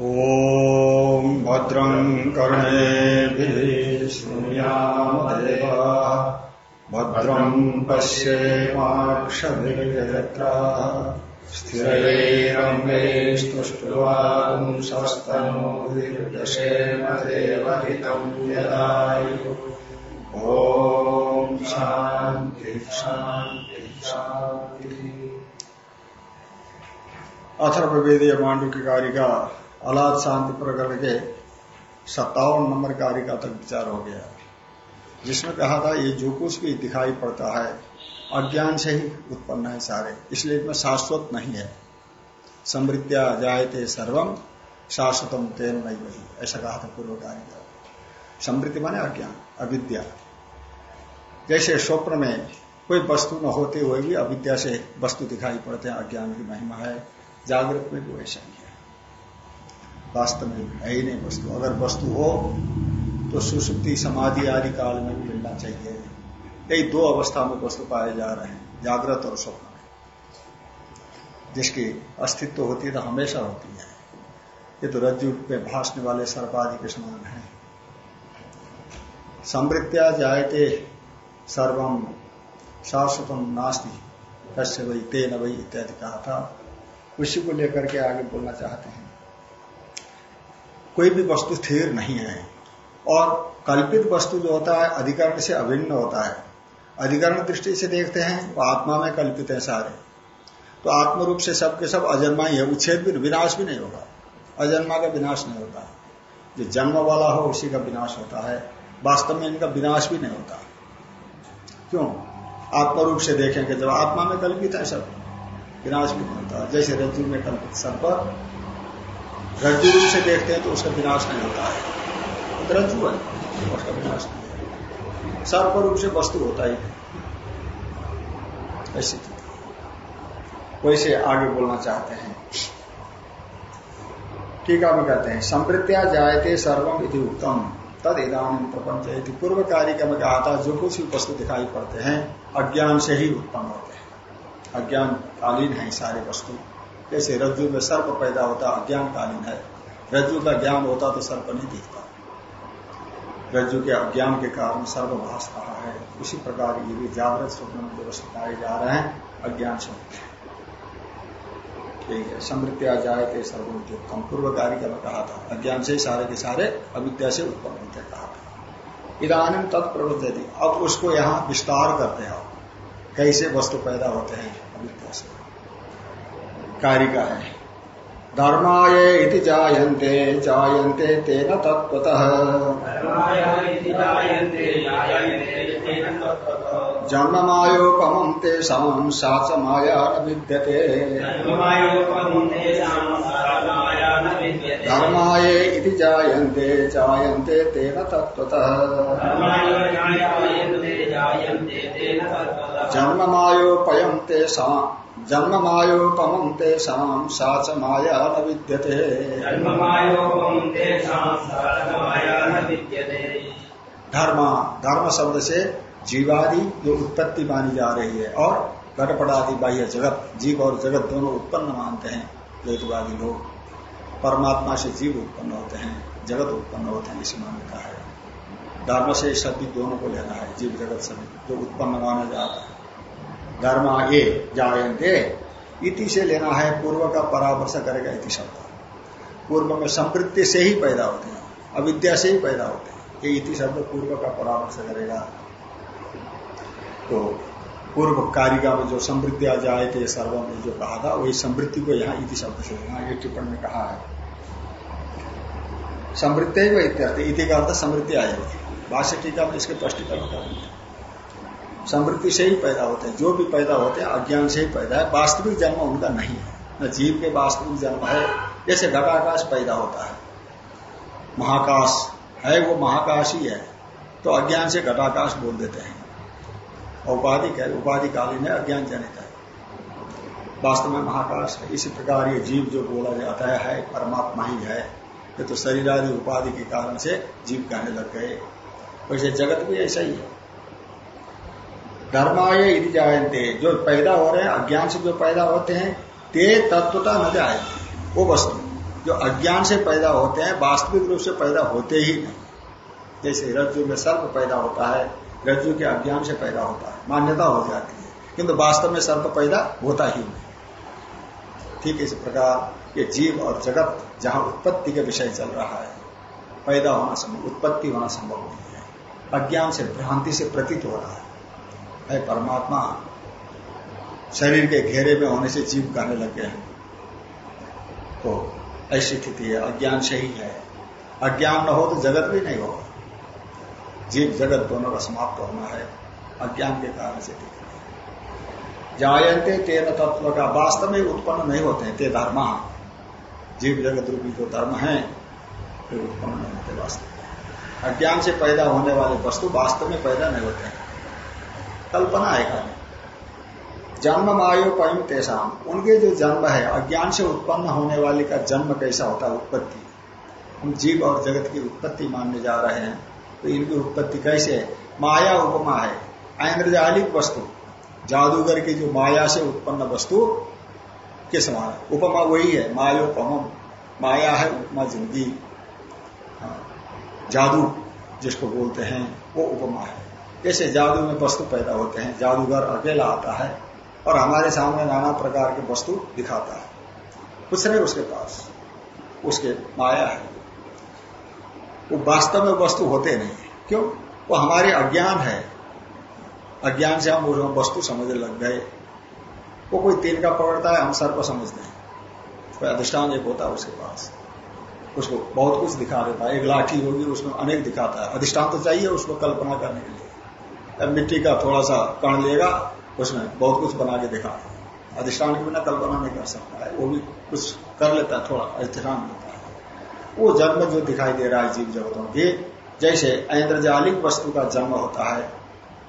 ॐ भद्रम् कर्णेभिः शृणुयामदेव भद्रम् पश्येमाक्षभिर्यत्रा। स्थिरैरङ्गैस्तुष्ट्वांसस्तनोभिर्दशेम देवहितम् यदायु। ॐ शान्ति शान्ति शान्ति। कारिका अलाद शांति प्रकरण के सत्तावन नंबर कारिका तक विचार हो गया। जिसमें कहा था, ये जो कुछ भी दिखाई पड़ता है, अज्ञान से ही उत्पन्न है सारे, इसलिए इसमें शाश्वत नहीं है। समृद्धिया जायते सर्वम शाश्वतम तेन नहीं वही ऐसा कहा था पूर्व कार्य का समृद्धि माने अज्ञान, अविद्या। जैसे स्वप्न में कोई वस्तु न होते हुए भी अविद्या से वस्तु दिखाई पड़ते हैं, अज्ञान की महिमा है, जागृत में भी वैसा है। वास्तव में है ही नहीं वस्तु। अगर वस्तु हो तो सुसुप्ति समाधि आदि काल में भी मिलना चाहिए। यही दो अवस्था में वस्तु पाए जा रहे हैं, जागृत और स्वप्न। जिसकी अस्तित्व होती है तो हमेशा होती है। ये तो रज्जु में भाषने वाले सर्पादि के समान है। समृत्या जायते सर्वम शाश्वतम नास्ती कश्य वही तेन वही इत्यादि कहा था। उसी को लेकर के आगे बोलना चाहते हैं। कोई भी वस्तु स्थिर नहीं है। और कल्पित वस्तु जो होता है, अधिकरण से अभिन्न होता है। अधिकरण दृष्टि से देखते हैं, वो आत्मा में कल्पित है सारे। तो आत्म रूप से सबके सब अजन्मा ही है उच्छेद भी, विनाश भी नहीं होगा। अजन्मा का विनाश नहीं होता। जो जन्म वाला हो, उसी का विनाश होता है। वास्तव में इनका विनाश भी नहीं होता। क्यों? आत्म रूप से देखेंगे जब आत्मा में कल्पित है सब, विनाश भी नहीं होता। जैसे रज्जु में कल्पित सर्प रज्जु से देखते हैं तो उसका विनाश नहीं होता है। तो रज्जु है, उसका विनाश नहीं सर्प रूप से वस्तु होता ही ऐसी वैसे आगे बोलना चाहते हैं। टीका में कहते हैं समृत्या जायते सर्वम यदि उत्तम तद इधान प्रपंच पूर्व कार्य का मैं कहा था जो कुछ भी वस्तु दिखाई पड़ते हैं, अज्ञान से ही उत्पन्न होते हैं। अज्ञान कालीन है सारे वस्तु। जैसे रज्जु में सर्प पैदा होता अज्ञान कालीन है। रज्जु का ज्ञान होता तो सर्प नहीं दिखता। रज्जु के अज्ञान के कारण सर्वभाष रहा है। उसी प्रकार ये भी जागृत स्वप्न में जो वस्तु पाए जा रहे हैं, अज्ञान से ठीक है आ जाए थे सर्वोद्योगम पूर्व कार्य में कहा था। अज्ञान से सारे के सारे अविद्या से उत्पन्न होते कहा था। इधानी तत्प्रवृत्ति अब उसको यहाँ विस्तार करते हैं। कैसे वस्तु पैदा होते हैं, अविद्या से। कार्य का है धर्माय इति जायन्ते जायन्ते तेन तत्त्वतः। जन्ममायोपमं तेषां सा च माया न विद्यते। धर्माय इति जायन्ते जायन्ते तेन तत्त्वतः। जन्ममायोपयं तेषां जन्ममायोपमं तेषां सा च माया न विद्यते धर्म धर्म शब्द से जीवादि जो उत्पत्ति मानी जा रही है और घटपटादि बाह्य जगत जीव और जगत दोनों उत्पन्न मानते हैं। द्वैतवादी लोग परमात्मा से जीव उत्पन्न होते हैं जगत उत्पन्न होते हैं इसी मान्यता है। धर्म से सभी दोनों को लेना है जीव जगत सभी जो उत्पन्न माना जाता है। धर्म ये जायंते इति से लेना है पूर्व का परामर्श करेगा इति शब्द। पूर्व में संवृत्ति से ही पैदा होते हैं, अविद्या से ही पैदा होते हैं। ये इति शब्द पूर्व का परामर्श करेगा। तो पूर्व कारिका में जो समृद्धि आ जाए थे सर्व में जो कहा था, वही समृद्धि को यहाँ इति शब्द से लेना ये टिप्पणी में कहा है। समृद्धि ही इत्यर्थ इति का अर्थ समृद्धि आएगी। भाष्य टीका में इसके स्पष्टीकरण करेंगे समृद्धि से ही पैदा होते हैं जो भी पैदा होते हैं अज्ञान से ही पैदा है। वास्तविक जन्म उनका नहीं है। न जीव के वास्तविक जन्म है जैसे घटाकाश पैदा होता है। महाकाश है वो महाकाश ही। है तो अज्ञान से घटाकाश बोल देते हैं। औपाधिक है उपाधि कालीन है अज्ञान जनित है। वास्तव में महाकाश है। इसी प्रकार ये जीव जो बोला जाता है, परमात्मा ही है। ये तो शरीर आदि उपाधि के कारण से जीव कहने लग गए। वैसे जगत भी ऐसा ही है। धर्माय यदि जायते जो पैदा हो रहे हैं, अज्ञान से जो पैदा होते हैं, ते तत्वता न जाए। वो वस्तु। जो अज्ञान से पैदा होते हैं, वास्तविक रूप से पैदा होते ही नहीं। जैसे रज्जु में सर्प पैदा होता है, रज्जु के अज्ञान से पैदा होता है। मान्यता हो जाती है। किंतु वास्तव में सर्प पैदा होता ही नहीं। ठीक इस प्रकार ये जीव और जगत जहाँ उत्पत्ति के विषय चल रहा है, पैदा होना संभव उत्पत्ति होना संभव नहीं है। अज्ञान से, भ्रांति से प्रतीत हो रहा है। है परमात्मा, शरीर के घेरे में होने से जीव कहने गए हैं तो ऐसी स्थिति है, अज्ञान से ही है। अज्ञान न हो तो जगत भी नहीं होगा। जीव जगत दोनों का समाप्त होना है, अज्ञान के कारण से दिख रहे जायते तेन तत्व का वास्तव में उत्पन्न नहीं होते हैं, ते धर्म। जीव जगत रूपी जो धर्म है, वे उत्पन्न नहीं होते वास्तव अज्ञान से पैदा होने वाले वस्तु वास्तव में पैदा नहीं होते हैं। कल्पना है खाली जन्म मायो पयम तेसाम उनके जो जन्म है अज्ञान से उत्पन्न होने वाले का जन्म कैसा होता है? उत्पत्ति। हम जीव और जगत की उत्पत्ति मानने जा रहे हैं। तो इनकी उत्पत्ति कैसे? है माया उपमा है। ऐन्द्रजालिक वस्तु। जादूगर की जो माया से उत्पन्न वस्तु के समान। उपमा वही है मायोपम माया है उपमा ज़िंदगी। हाँ, जादू जिसको बोलते हैं वो उपमा है। जैसे जादू में वस्तु पैदा होते हैं, जादूगर अकेला आता है और हमारे सामने नाना प्रकार के वस्तु दिखाता है। कुछ नहीं, उसके पास, उसके माया है। वो वास्तव में वस्तु होते नहीं क्यों? वो हमारे अज्ञान है। अज्ञान से हम वस्तु समझने लग गए। वो कोई तीन का पकड़ता है, हम सर को समझते हैं। कोई अधिष्ठान एक होता है उसके पास। उसको बहुत कुछ दिखा देता है। एक लाठी होगी, उसमें अनेक दिखाता है। अधिष्ठान तो चाहिए उसको कल्पना करने के लिए। मिट्टी का थोड़ा सा कण लेगा, उसमें बहुत कुछ बना के दिखा। अधिष्ठान के बिना कल्पना नहीं कर सकता है, वो भी कुछ कर लेता है, थोड़ा अधिष्ठान होता है। वो जन्म जो दिखाई दे रहा है जीव जगतों के, जैसे ऐन्द्रजालिक वस्तु का जन्म होता है,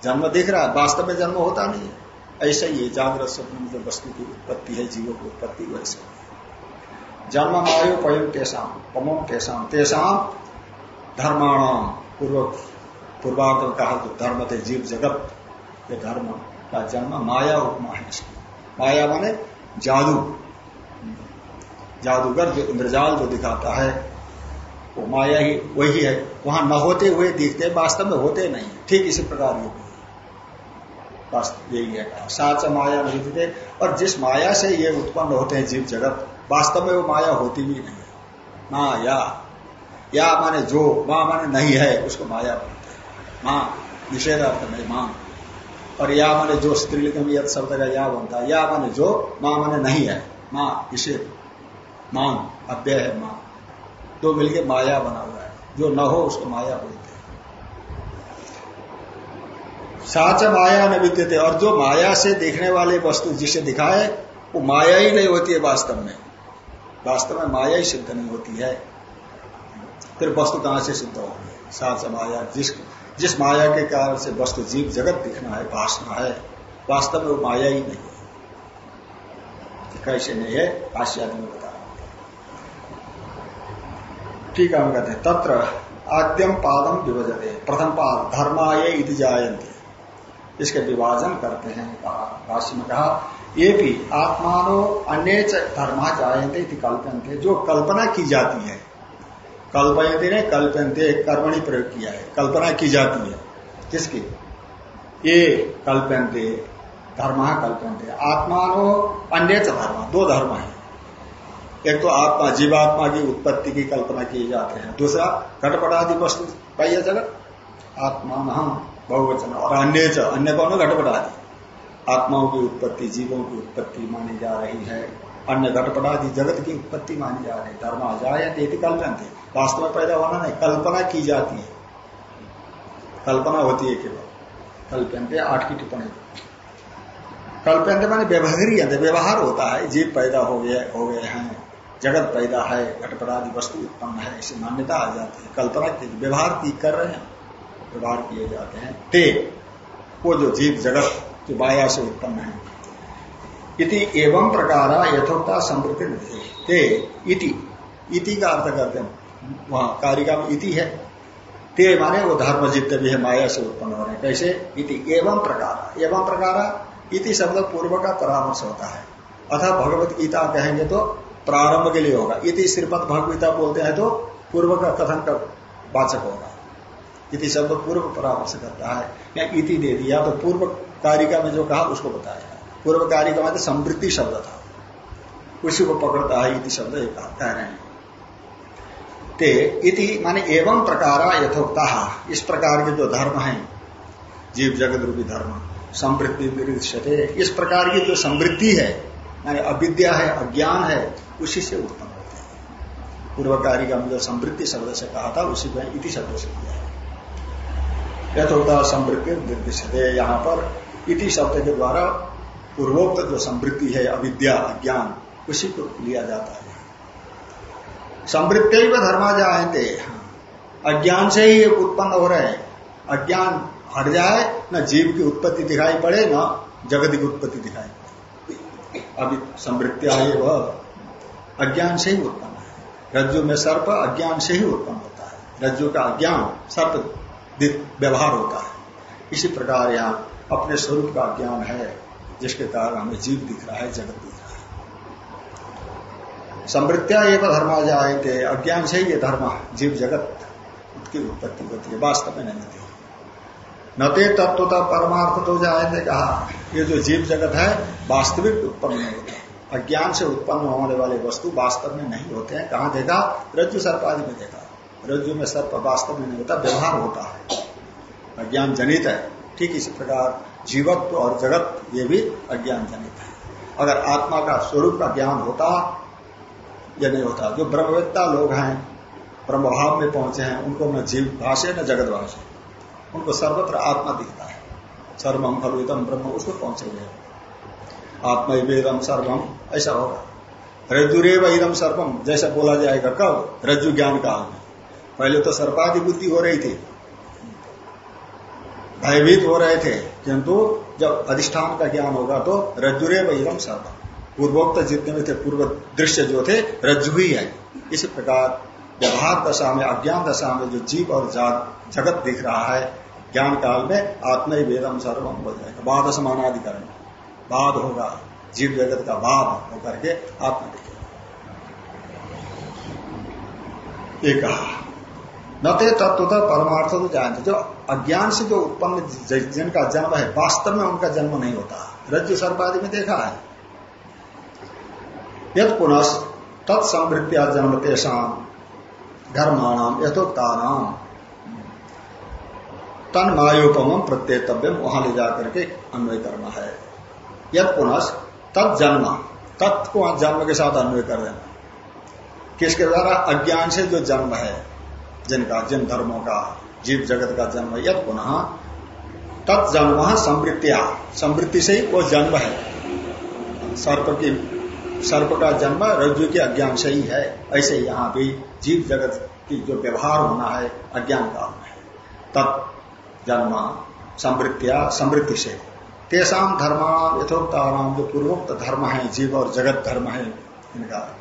जन्म दिख रहा है, वास्तव में जन्म होता नहीं है। ऐसा ही जागृत स्वप्न जो वस्तु की उत्पत्ति है, जीवों की उत्पत्ति, वैसे। जन्म मायो पयम तेसाम पमम तेसाम तेसाम धर्माणाम पूर्व पूर्वार्थ कहा जो धर्म थे जीव जगत, ये धर्म का जन्म माया उपमा है माया माने जादू। जादूगर जो इंद्रजाल जो दिखाता है, वो माया ही, वही है। वहाँ न होते हुए दिखते, वास्तव में होते नहीं ठीक इसी प्रकार ये यही है। कहा साच माया नहीं थे और जिस माया से ये उत्पन्न होते हैं जीव जगत, वास्तव में वो माया होती भी नहीं है। माया। या माने जो, माँ माने नहीं है, उसको माया माँ निषेधार्थ में माँ। और या माने जो स्त्रीलिंग में शब्द का या बनता है, या माने जो माँ माने नहीं है। माँ, निषेध। माँ, अव्यय है माँ। दो मिलके माया बना हुआ है। जो न हो, उसको माया बोलते हैं। साच माया न विद्यते। और जो माया से देखने वाले वस्तु जिसे दिखाए, वो माया ही नहीं होती है वास्तव में। वास्तव में माया ही सिद्ध नहीं होती है। फिर वस्तु कहाँ से सिद्ध होगी? साच माया जिस जिस माया के कारण से वस्तु जीव जगत दिखना है भाषना है, वास्तव में वो माया ही नहीं है। कैसे नहीं है आश्यादि में बता ठीक है, हम कहते हैं, तत्र आद्यम पादम विभजते, प्रथम पाद, धर्माय इति जायंती इसके विभाजन करते हैं, भाष्य में कहा, ये भी आत्मानो अन्य धर्मा जायंते कल्पनते जो कल्पना की जाती है कल्पयते ने कल्पनते कर्मणी प्रयोग किया है। कल्पना की जाती है। किसकी? ये कल्पनते धर्म कल्पनते आत्मानो अन्य धर्म, दो धर्म है। एक तो आत्मा, जीवात्मा की उत्पत्ति की कल्पना की जाते हैं। दूसरा, घटपटादि वस्तु यह जगत। आत्मा बहुवचन, और अन्य अन्य कौन घटपटादि। आत्माओं की उत्पत्ति, जीवों की उत्पत्ति मानी जा रही है। अन्य घटपटादि जगत की उत्पत्ति मानी जा रही है। धर्म जाए कल्पना थे वास्तव में पैदा होना नहीं, कल्पना की जाती है। कल्पना होती है केवल। कल्पनते आठ की टिप्पणी। कल्पनते माने व्यवहार व्यवहार होता है, जीव पैदा हो गए हो गए हैं, जगत पैदा है, घटपटादि वस्तु उत्पन्न है, ऐसी मान्यता आ जाती है। कल्पना की व्यवहार की कर रहे हैं, व्यवहार किए जाते हैं। ते, वो जो जीव जगत जो माया से उत्पन्न है। इति एवं प्रकार यथोक्ता संवृत्ति ते, इति इति का अर्थ करते हैं। वहाँ कारिका में इति है। ते माने वो धर्म जितने भी है, माया से उत्पन्न हो रहे हैं कैसे? इति एवं प्रकार। एवं प्रकार, इति शब्द पूर्व का परामर्श होता है। अथा भगवत गीता कहेंगे तो प्रारंभ के लिए होगा। इति श्रीमद भगवता बोलते हैं तो पूर्व का कथन का वाचक होगा। इति शब्द पूर्व परामर्श करता है। या इति दे दिया तो पूर्व कारिका में जो कहा उसको बताया। पूर्व कारिका में समृद्धि शब्द था। उसी को पकड़ता है, इति शब्द कह रहे हैं। ते इति माने एवं प्रकार यथोक्ता। इस प्रकार के जो धर्म है, जीव जगत रूपी धर्म, समृद्धि विरुद्धते इस प्रकार की जो समृद्धि है, माने अविद्या है, अज्ञान है, उसी से उत्पन्न होते हैं। पूर्व कारिका में जो समृद्धि शब्द से कहा था, उसी में इति शब्द से किया है। यथोक्ता समृद्धि निर्दिष्ट यहाँ पर इति शब्द के द्वारा पूर्वोक्त जो समृद्धि है, अविद्या, अज्ञान, उसी को लिया जाता है। समृद्धि धर्मा जायते। अज्ञान से ही उत्पन्न हो रहे हैं। अज्ञान हट जाए, न जीव की उत्पत्ति दिखाई पड़े, न जगत की उत्पत्ति दिखाई पड़े। अभी समृद्धिया वह। अज्ञान से ही उत्पन्न है। रज्जु में सर्प अज्ञान से ही उत्पन्न होता है। रज्जु का अज्ञान सर्प व्यवहार होता है। इसी प्रकार यहाँ अपने स्वरूप का ज्ञान है, जिसके कारण हमें जीव दिख रहा है, जगत दिख समृद्धिया एवं धर्मा जाए अज्ञान से ये धर्म जीव जगत की उत्पत्ति होती है, वास्तव में नहीं थी नते तत्वता परमार्थ तो जाए कहा, ये जो जीव जगत है, वास्तविक उत्पन्न नहीं होता। अज्ञान से उत्पन्न होने वाले वस्तु वास्तव में नहीं होते हैं। कहा देखा? रज्जु सर्प आदि में देखा। रज्जु में सर्प वास्तव में नहीं होता, व्यवहार होता है। अज्ञान जनित है। ठीक इसी प्रकार जीवत्व और जगत, ये भी अज्ञान जनित है। अगर आत्मा का स्वरूप का ज्ञान होता या नहीं होता। जो ब्रह्मवेत्ता लोग हैं, ब्रह्मभाव में पहुँचे हैं, उनको न जीव भाषे, न जगत भाषे। उनको सर्वत्र आत्मा दिखता है। सर्वम फलविदम ब्रह्म उसको पहुँचेंगे आत्मा वेदम सर्वम ऐसा होगा। रज्जुरेव इदम सर्वम जैसा बोला जाएगा कब? रज्जु ज्ञान काल में। पहले तो सर्पादि बुद्धि हो रही थी। भयभीत हो रहे थे। किंतु जब अधिष्ठान का ज्ञान होगा तो रज्जुरे वहीरम सर्व। पूर्वोक्त जितने में थे, पूर्व दृश्य जो थे रज्जु ही। है इसी प्रकार व्यवहार दशा में, अज्ञान दशा में जो जीव और जगत दिख रहा है, ज्ञान काल में आत्मा ही वेदम सर्वम हो जाएगा। बाद समानाधिकरण बाद होगा। जीव जगत का बाद होकर के आत्मा दिखेगा। एक कहा। परमार्थ तो जानते जो अज्ञान से जो उत्पन्न जिनका जन्म है, वास्तव में उनका जन्म नहीं होता। रज्जु सर्पादि में देखा है। यद पुनः तत्समृत्या जन्म तेषाम धर्माणाम यथोक्तानाम तन मायोपम प्रत्येतव्य वहाँ ले जाकर के अन्वय करना है। यद पुनः तत् जन्म को जन्म के साथ अन्वय कर देना। किसके द्वारा? अज्ञान से जो जन्म है, जिनका, जिन धर्मों का, जीव जगत का जन्म यद पुनः तत्जन्म समृत्तिया समृद्धि से ही वो जन्म है। सर्प की सर्प का जन्म रज्जु के अज्ञान से ही है। ऐसे यहाँ भी जीव जगत की जो व्यवहार होना है, अज्ञान काल में तत् जन्म समृद्धिया, समृद्धि से। तेसाम धर्मा यथोक्ताराम जो पूर्वोक्त धर्म है, जीव और जगत धर्म है, इनका।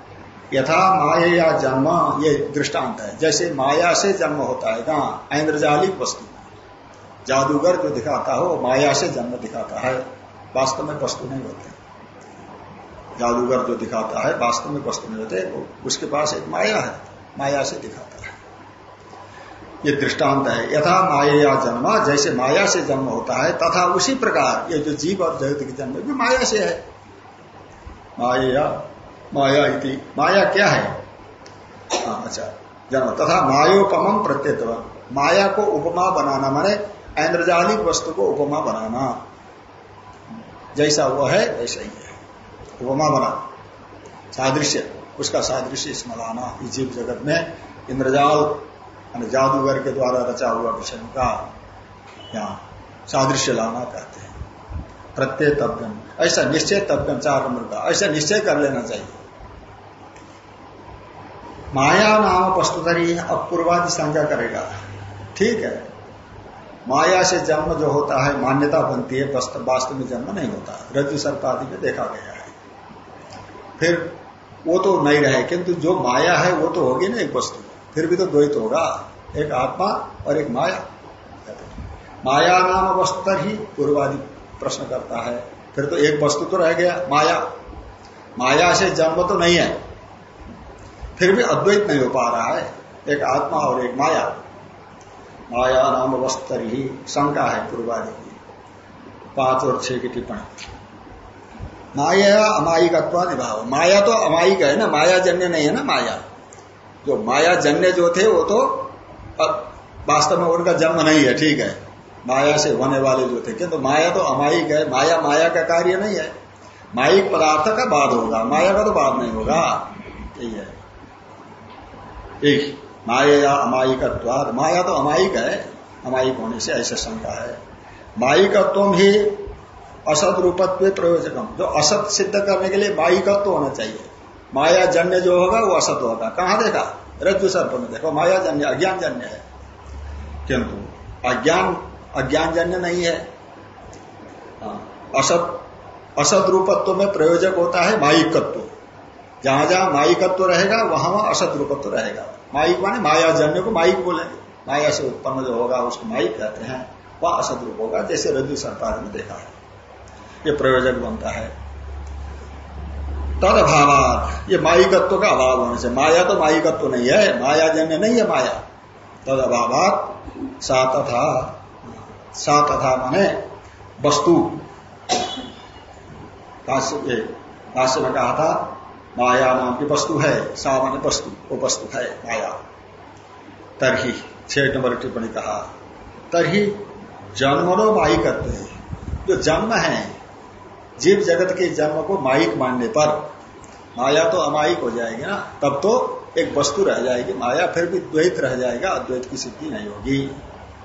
यथा माया या जन्म, ये दृष्टांत है। जैसे माया से जन्म होता है कहा ऐन्द्रजालिक वस्तु। जादूगर जो दिखाता है वो माया से जन्म दिखाता है। वास्तव में वस्तु नहीं होते। जादूगर जो दिखाता है वास्तव में वस्तु नहीं होते उसके पास एक माया है माया से दिखाता है। ये दृष्टांत है। यथा माया जन्म जैसे माया से जन्म होता है तथा उसी प्रकार ये जो जीव और जगत की जन्म भी माया से है। माया माया इति। माया क्या है? आ, अच्छा जन्म। तथा मायोपम प्रत्येत्व। माया को उपमा बनाना माने ऐन्द्रजालिक वस्तु को उपमा बनाना। जैसा वो है वैसा ही है। उपमा बना। सादृश्य, उसका सादृश्य इसमें लाना इस जीव जगत में इंद्रजाल जादूगर के द्वारा रचा हुआ विषय का यहाँ सादृश्य लाना कहते हैं। प्रत्यय तब्यम ऐसा निश्चय तब्यम चार नंबर का, ऐसा निश्चय कर लेना चाहिए। माया नाम वस्तुधरी अब पूर्वादि संज्ञा करेगा। ठीक है। माया से जन्म जो होता है, मान्यता बनती है वास्तव में जन्म नहीं होता। रज्जु सर्प आदि में देखा गया है। फिर वो तो नहीं रहे, किंतु जो माया है वो तो होगी ना एक वस्तु। फिर भी तो द्वैत होगा, एक आत्मा और एक माया। माया नाम वस्तु ही पूर्वादि प्रश्न करता है। फिर तो एक वस्तु तो रह गया, माया। माया से जन्म तो नहीं है, फिर भी अद्वैत नहीं हो पा रहा है, एक आत्मा और एक माया। माया नाम वस्तर ही शंका है पूर्वादि की। पाँच और छह की टिप्पणी। माया अमायिकत्व निभाव। माया तो अमायिक है ना? माया जन्य नहीं है ना माया? जो माया जन्य जो थे, वो तो वास्तव में उनका जन्म नहीं है, ठीक है? माया से होने वाले जो थे, किंतु तो माया तो अमायिक है। माया माया का कार्य नहीं है। माइक पदार्थ का बाद होगा। माया का तो बाद नहीं होगा। यही है। एक, माया या अमायिकत्वाद। माया तो अमायिक है। अमायिक होने से ऐसे शंका है। मायिकत्व ही असत रूपत्व प्रयोजकम जो असत सिद्ध करने के लिए मायिकत्व होना चाहिए। माया जन्य जो होगा वो असत होगा। कहाँ देखा? रज्जु सर्प में देखो। माया जन्य अज्ञान जन्य है। किंतु अज्ञान अज्ञान जन्य नहीं है। हाँ, असत असत रूपत्व में प्रयोजक होता है माइकत्व जहाँ जहाँ माइकत्व रहेगा वहाँ वहाँ असत रूपत्व रहेगा। माइक माने माया जन्य को माइक बोलेंगे। माया से उत्पन्न जो होगा उसको माइक कहते हैं। वह असत रूप होगा जैसे रज्जु सरकार में देखा है। ये प्रयोजक बनता है। तद अभाव ये माइकत्व का अभाव होने से, माया तो माईकत्व नहीं है, माया जन्य नहीं है माया। तद अभाव सा तथा सा तथा माने वस्तु। भाष्य में कहा था, माया नाम की वस्तु है, सा माने वस्तु, वो वस्तु है, माया। तरही छह नंबर टिप्पणी कहा, तरही जन्मनो माई करते हैं। जो जन्म है जीव जगत के जन्म को माइक मानने पर माया तो अमायिक हो जाएगी ना, तब तो एक वस्तु रह जाएगी, माया फिर भी द्वैत रह जाएगा, अद्वैत की सिद्धि नहीं होगी।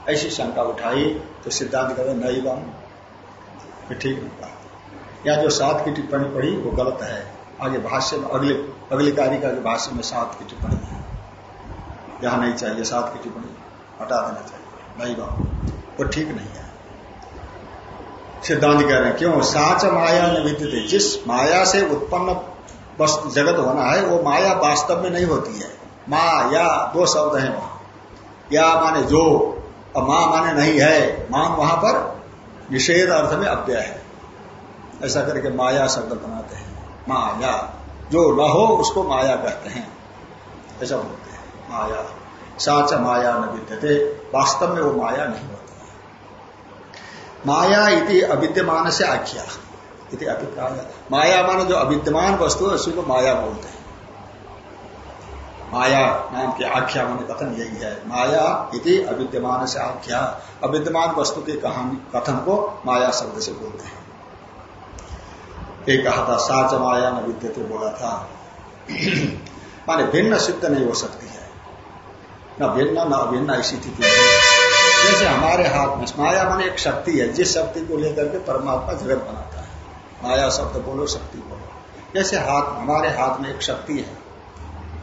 ऐसी शंका उठाई तो सिद्धांत कहते नहीं बम। ठीक कहा या जो सात की टिप्पणी पढ़ी, वो गलत है। आगे भाष्य में, अगले, अगली कारिका के भाष्य में सात की टिप्पणी है। यहाँ नहीं चाहिए, सात की टिप्पणी हटा देना चाहिए। नहीं बम। वो ठीक नहीं है। सिद्धांत कह रहे हैं, क्यों? साच माया थे जिस माया से उत्पन्न जगत होना है, वो माया वास्तव में नहीं होती है। माँ या दो शब्द है वहाँ। या माने जो, और माँ माने नहीं है। मान वहाँ पर निषेध अर्थ में अव्यय है। ऐसा करके माया शब्द बनाते हैं। माया, जो न हो उसको माया कहते हैं। ऐसा बोलते हैं। माया, साच माया न विद्यते वास्तव में वो माया नहीं माया इति अविद्यमान से आख्या। इति अभिप्राय। माया मान जो अविद्यमान वस्तु है, उसी को माया बोलते हैं। माया नाम की आख्या मान कथन यही है। माया इति अविद्यमान से आख्या। अविद्यमान वस्तु के कहानी, कथन को माया शब्द से बोलते हैं। एक कहा था, साच माया न विद्यते बोला था। माने भिन्न सिद्ध नहीं हो सकती है। न भिन्न, न अभिन्न ऐसी स्थिति जैसे हमारे हाथ में, माया मन एक शक्ति है, जिस शक्ति को लेकर के परमात्मा जगत बनाता है। माया शब्द बोलो, शक्ति बोलो। जैसे हाथ, हमारे हाथ में एक शक्ति है,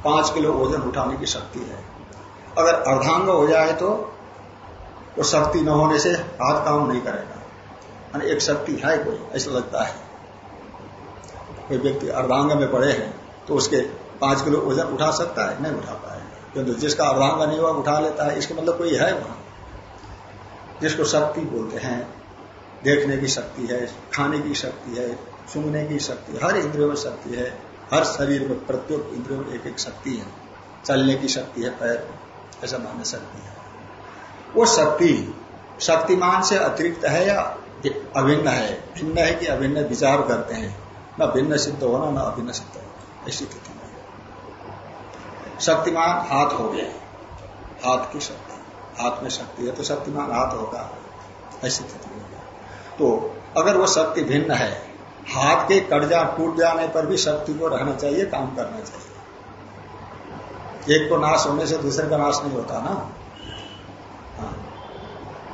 पाँच किलो वज़न उठाने की शक्ति है। अगर अर्धांग हो जाए तो वो शक्ति न होने से हाथ काम नहीं करेगा। मानी एक शक्ति है कोई, ऐसा लगता है। कोई व्यक्ति अर्धांग में पड़े हैं तो उसके पाँच किलो वज़न उठा सकता है, नहीं उठा पाएगा। किंतु जिसका अर्धांग नहीं हुआ, उठा लेता है। इसका मतलब कोई है वहाँ? जिसको शक्ति बोलते हैं, देखने की शक्ति है, खाने की शक्ति है, सुनने की शक्ति, हर इंद्रियों में शक्ति है, हर शरीर में प्रत्येक इंद्रियों में एक एक शक्ति है, चलने की शक्ति है, पैर ऐसा मानने शक्ति है। वो शक्ति, शक्तिमान से अतिरिक्त है या अभिन्न है? भिन्न है कि अभिन्न विचार करते हैं? न भिन्न सिद्ध होना, न अभिन्न सिद्ध होना, ऐसी स्थिति में शक्तिमान हाथ हो गया, हाथ की शक्ति। हाथ में शक्ति है तो शक्तिमान हाथ होगा। ऐसी स्थिति होगी। तो अगर वो शक्ति भिन्न है, हाथ के कड़जा टूट जाने पर भी शक्ति को रहना चाहिए, काम करना चाहिए। एक को नाश होने से दूसरे का नाश नहीं होता ना। हाँ।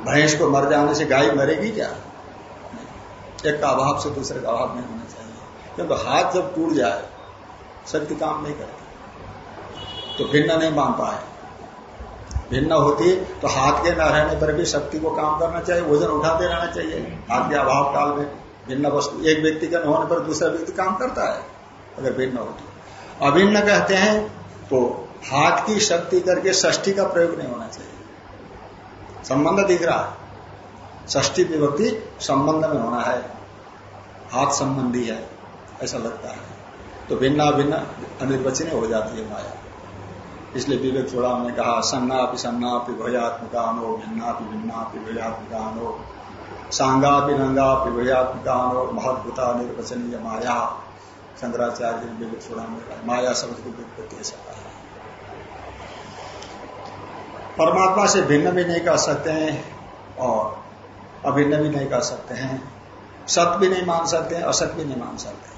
भैंस को मर जाने से गाय मरेगी क्या? एक का अभाव से दूसरे का अभाव नहीं होना चाहिए। क्योंकि तो हाथ जब टूट जाए शक्ति काम नहीं करेगी तो भिन्न नहीं मान पाए। भिन्न होती तो हाथ के न रहने पर भी शक्ति को काम करना चाहिए, वज़न उठाते रहना चाहिए। हाथ के अभाव काल में भिन्न वस्तु, एक व्यक्ति के न होने पर दूसरा व्यक्ति काम करता है, अगर भिन्न हो तो। अभिन्न कहते हैं तो हाथ की शक्ति करके ष्ठी का प्रयोग नहीं होना चाहिए। संबंध दिख रहा ष्ठी विभक्ति संबंध में होना है। हाथ संबंधी है, ऐसा लगता है। तो भिन्ना भिन्न अनिर्वचनीय हो जाती है माया। इसलिए विवेक चूड़ा ने कहा सन्नापि सन्नापि भयात्मकानो, भिन्नापि भिन्नापि भयात्मकानो, सांगापि नंगापि भयात्मकानो, महदभूता निर्वचनीय माया। शंकराचार्य ने विवेक चूड़ा में कहा, माया शब्द की व्युत्पत्ति ऐसा कहा। परमात्मा से भिन्न भी नहीं कर सकते हैं और अभिन्न भी नहीं कर सकते हैं। सत भी नहीं मान सकते हैं असत भी नहीं मान सकते।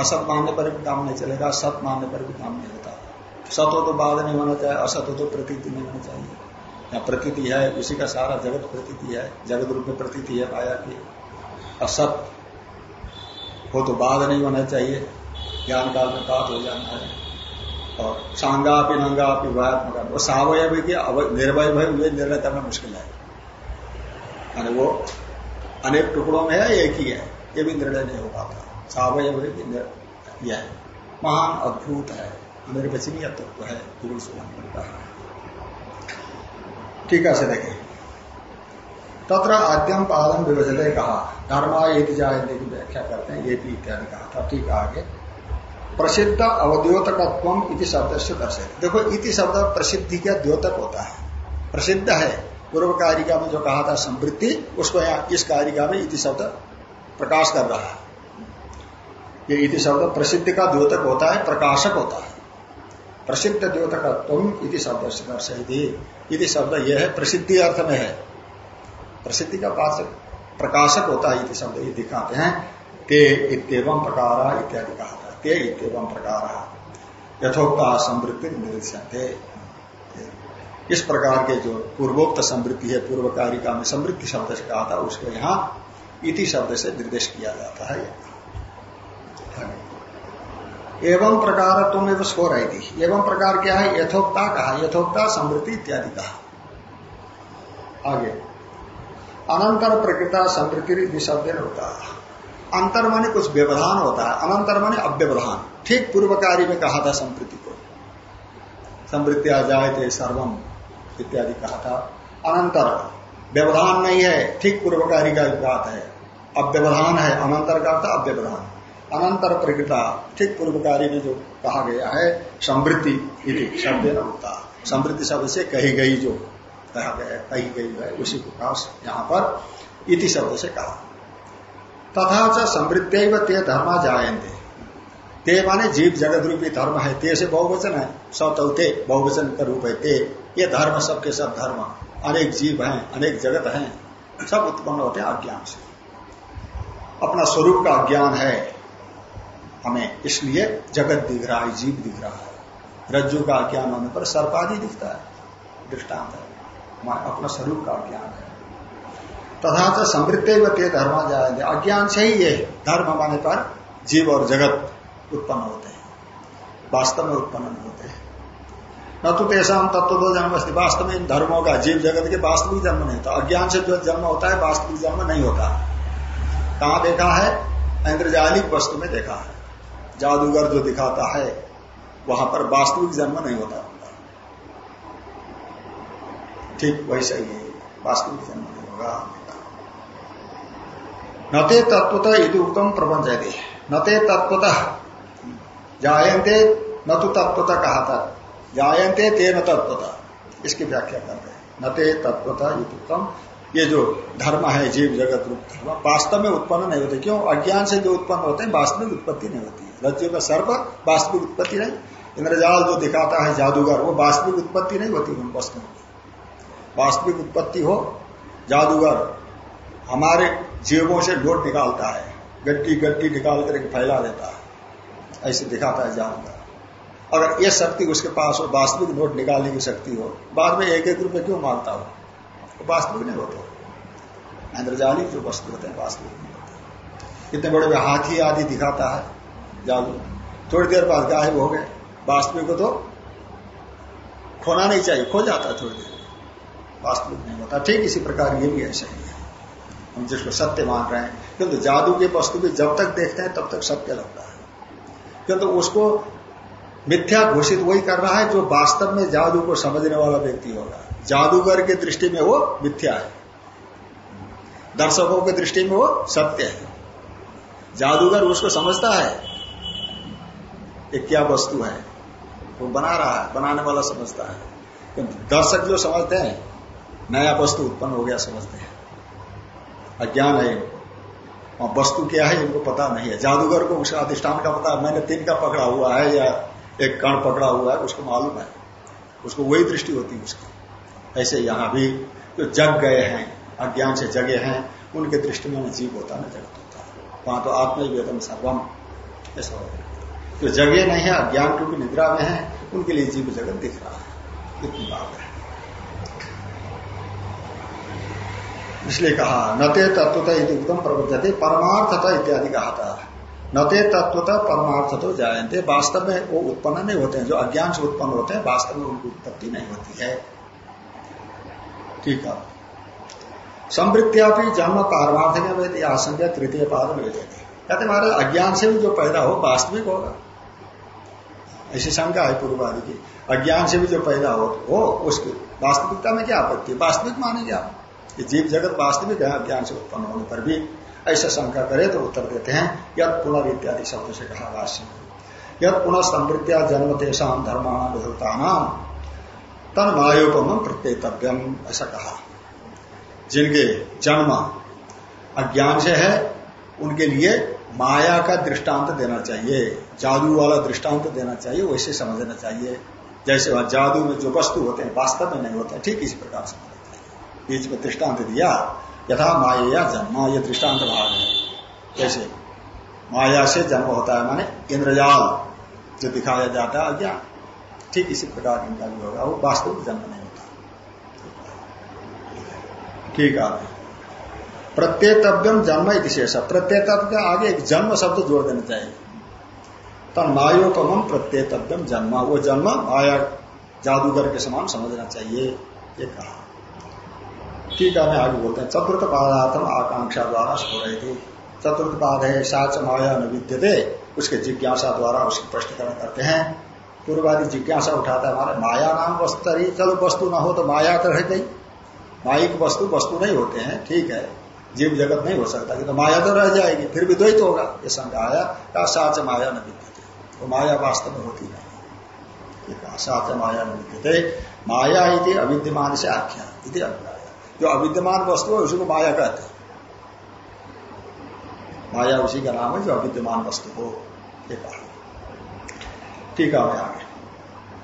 असत मानने पर भी काम नहीं चलेगा सत मानने पर भी काम नहीं होता। सत हो तो बाद नहीं होना चाहिए, असत हो तो प्रतीति नहीं होना चाहिए। या प्रतीति है, उसी का सारा जगत प्रतीति है, जगत रूप में प्रतीति है माया की। असत हो तो बाद नहीं होना चाहिए, ज्ञान काल में बात हो जाना है। और सांगा भी, नंगा भी वो सावय भी निर्भय भय हुए निर्णय करना मुश्किल है। वो अनेक टुकड़ों में है, एक ही है, ये भी निर्णय नहीं हो पाता। सावय भी यह महान अद्भुत है। निर्वचनीय तत्व है गुरु सुबह का टीका से देखें। तत्र आद्यम पादम विभजने कहा, धर्मा यदि जायते की व्याख्या करते हैं, ये भी इत्यादि कहा था। ठीक आगे। प्रसिद्ध अवद्योतकत्व इति शब्द से दर्शे देखो, इति शब्द प्रसिद्धि का द्योतक होता है। प्रसिद्ध है, पूर्व कारिका में जो कहा था समृद्धि उसको यहाँ इस कारिका में इति शब्द प्रकाश कर रहा है। ये इति शब्द प्रसिद्धि का द्योतक होता है, प्रकाशक होता है। प्रसिद्ध द्योतकत्व इति शब्द से दर्शयती इति शब्द यह है प्रसिद्धि अर्थ में है। प्रसिद्धि का पास प्रकाशक होता है शब्द ये दिखाते हैं। ते इतम प्रकार इत्यादि कहा था। ते इतम प्रकार। यथोक्ता समृद्धि निर्देशते इस प्रकार के जो पूर्वोक्त समृद्धि है पूर्व कारिका में समृद्धि शब्द से कहा था, उसको यहाँ इति शब्द से निर्देश किया जाता है। एवं प्रकार तुम एवं स्कोर आई थी एवं प्रकार क्या है? यथोक्ता कहा। यथोक्ता, समृद्धि इत्यादि कहा। आगे। अनंतर प्रकृता समृद्धि शब्द होता है। अंतर माने कुछ व्यवधान होता है। अनंतर माने अव्यवधान। ठीक पूर्वकारी में कहा था समृद्धि को। समृद्धि आ जाए थे सर्वम इत्यादि कहा था। अनंतर। व्यवधान नहीं है। ठीक पूर्वकारी का बात है। अव्यवधान है। अनंतर का अर्थ अव्यवधान। अनंतर प्रकृता, ठीक पूर्वकारी में जो कहा गया है समृद्धि शब्द न होता समृद्धि शब्द से कही गई जो, कहा गया कही गई है, उसी को कहा यहाँ पर इति शब्द से कहा। तथा च समृद्धि ते धर्मा जायते ते माने जीव जगत रूपी धर्म है, ते से बहुवचन है, सौते बहुवचन का रूप है ते। ये धर्म सबके सब धर्म, अनेक जीव हैं, अनेक जगत हैं, सब उत्पन्न होते हैं अज्ञान से। अपना स्वरूप का ज्ञान है हमें। इसलिए जगत दिख रहा है, जीव दिख रहा है। रज्जु का ज्ञान होने पर सर्पादि दिखता है। दृष्टांत है। अपना स्वरूप का ज्ञान है। तथा तो समृद्धि व ते धर्म जाएँगे अज्ञान से ही ये धर्म माने पर जीव और जगत उत्पन्न होते हैं। वास्तव में उत्पन्न होते हैं। न तो तेसाम तत्व दो जन्म वास्तव में इन धर्मों का, जीव जगत के वास्तविक जन्म नहीं होता। अज्ञान से जो जन्म होता है, वास्तविक जन्म नहीं होता। कहा देखा है? इंद्रजालिक वस्तु में देखा है। जादूगर जो दिखाता है, वहाँ पर वास्तविक जन्म नहीं होता। ठीक वैसा ही, वास्तविक जन्म नहीं होगा। नते तत्वतः यदि उत्तम प्रपंच यदि नते तत्वतः जायते न तो तत्वतः कहा था जायते न तत्वतः इसकी व्याख्या करते हैं। नते तत्वतः यदि उत्तम ये जो धर्म है, जीव जगत रूप धर्म, वास्तव में उत्पन्न नहीं होते। क्यों? अज्ञान से जो उत्पन्न होते हैं, वास्तविक उत्पत्ति नहीं होती। रज्जु का सर्प वास्तविक उत्पत्ति नहीं। इंद्रजाल जो दिखाता है जादूगर, वो वास्तविक उत्पत्ति नहीं होती उन वस्तुओं की। वास्तविक उत्पत्ति हो, जादूगर हमारे जीवों से लोट निकालता है, गट्टी गट्टी निकाल करके फैला देता है, ऐसे दिखाता है जादूगर। अगर ये शक्ति उसके पास हो, वास्तविक नोट निकालने की शक्ति हो, बाद में एक एक रुपए क्यों माँगता हो? वो वास्तविक नहीं होते। इंद्रजालिक जो वस्तु होते हैं, वास्तविक नहीं होते। इतने बड़े हाथी आदि दिखाता है जादू थोड़ी देर बाद गायब हो गए। वास्तविक को तो खोना नहीं चाहिए, खो जाता थोड़ी देर। वास्तविक नहीं होता। ठीक इसी प्रकार ये भी ऐसा ही है। हम जिसको सत्य मान रहे हैं किंतु तो जादू के वस्तु भी जब तक देखते हैं, तब तक सत्य लगता है। किंतु तो उसको मिथ्या घोषित वही कर रहा है जो वास्तव में जादू को समझने वाला व्यक्ति होगा। जादूगर की दृष्टि में वो मिथ्या है। दर्शकों की दृष्टि में वो सत्य है। जादूगर उसको समझता है। ये क्या वस्तु है? वो बना रहा है, बनाने वाला समझता है। दर्शक जो समझते हैं, नया वस्तु उत्पन्न हो गया, समझते हैं। अज्ञान है और वस्तु क्या है इनको पता नहीं है। जादूगर को उसका अधिष्ठान का पता है मैंने तीन का पकड़ा हुआ है या एक कण पकड़ा हुआ है, उसको मालूम है। उसको वही दृष्टि होती है उसकी। ऐसे यहाँ भी जो जग गए हैं, अज्ञान से जगे हैं, उनके दृष्टि में जीव होता है जगत होता है। वहाँ तो आत्मवेदम सर्वम, ऐसा होगा जो जगे नहीं है, अज्ञान क्योंकि निद्रा में है, उनके लिए जीव जगत दिख रहा है। इतनी बात है। इसलिए कहा नते तत्वता उत्तम प्रबुद्धते परमार्थता इत्यादि कहा था। नते तत्वता परमार्थ तो जायते वास्तव में वो उत्पन्न नहीं होते हैं। जो अज्ञान से उत्पन्न होते हैं, वास्तव में उनकी उत्पत्ति नहीं होती है। ठीक है। संवृत्तिया भी जन्म पारमार्थिक आशंका तृतीय पाद में कहते महाराज, अज्ञान से भी जो पैदा हो, वास्तविक होगा। ऐसी शंका है पूर्वादि की। अज्ञान से भी जो पैदा हो, वो उसकी वास्तविकता में क्या आपत्ति वास्तविक मानेंगे आप। जीव जगत वास्तविक है, अज्ञान से उत्पन्न होने पर भी ऐसा शंका करे तो उत्तर देते हैं, यद पुनर् इत्यादि शब्द से कहा भाष्य यद पुनः समृद्धिया जन्म तेषाम धर्माणाम विधुता नाम तन मायोपम प्रत्येतव्यम, ऐसा कहा। जिनके जन्म अज्ञान से है, उनके लिए माया का दृष्टांत देना चाहिए, जादू वाला दृष्टांत देना चाहिए, वैसे समझना चाहिए। जैसे वहाँ जादू में जो वस्तु होते हैं, वास्तव में नहीं होते ठीक इसी प्रकार से बीच में दृष्टांत दिया, यथा माया जन्म, ये दृष्टांत भाग है। जैसे माया से जन्म होता है, माने इंद्रजाल, जो दिखाया जाता है अज्ञान। ठीक इसी प्रकार इनका भी होगा, वो वास्तविक जन्म नहीं होता। ठीक है। प्रत्येतव्यम जन्म विशेष प्रत्येतव्य आगे एक जन्म शब्द जोड़ देना चाहिए। तन मायोपम प्रत्येतव्यम जन्म। वो जन्म माया, जादूगर के समान समझना चाहिए, ये कहा। ठीक है मैं आगे बोलते हैं। चतुर्थ पादार्थम आकांक्षा द्वारा सो रहे थे चतुर्थ पाद है, साच माया न थे उसके जिज्ञासा द्वारा उसकी स्पष्टीकरण करते हैं। पूर्वादि जिज्ञासा उठाता है हमारे, माया नाम वस्तु चलो, वस्तु ना हो तो माया तो रह गई। माइक वस्तु वस्तु नहीं होते हैं। ठीक है। जीव जगत नहीं हो सकता, कि तो माया तो रह जाएगी, फिर भी द्वैत होगा। ये शंका आया का साच माया न विद्यते। तो माया वास्तव में होती नहीं। साच माया न विद्यते। माया अविद्यमान से आख्या जो अविद्यमान वस्तु है, उसी को माया कहते हैं। माया उसी का नाम है, जो अविद्यमान वस्तु को कहा। ठीक है मैं आगे।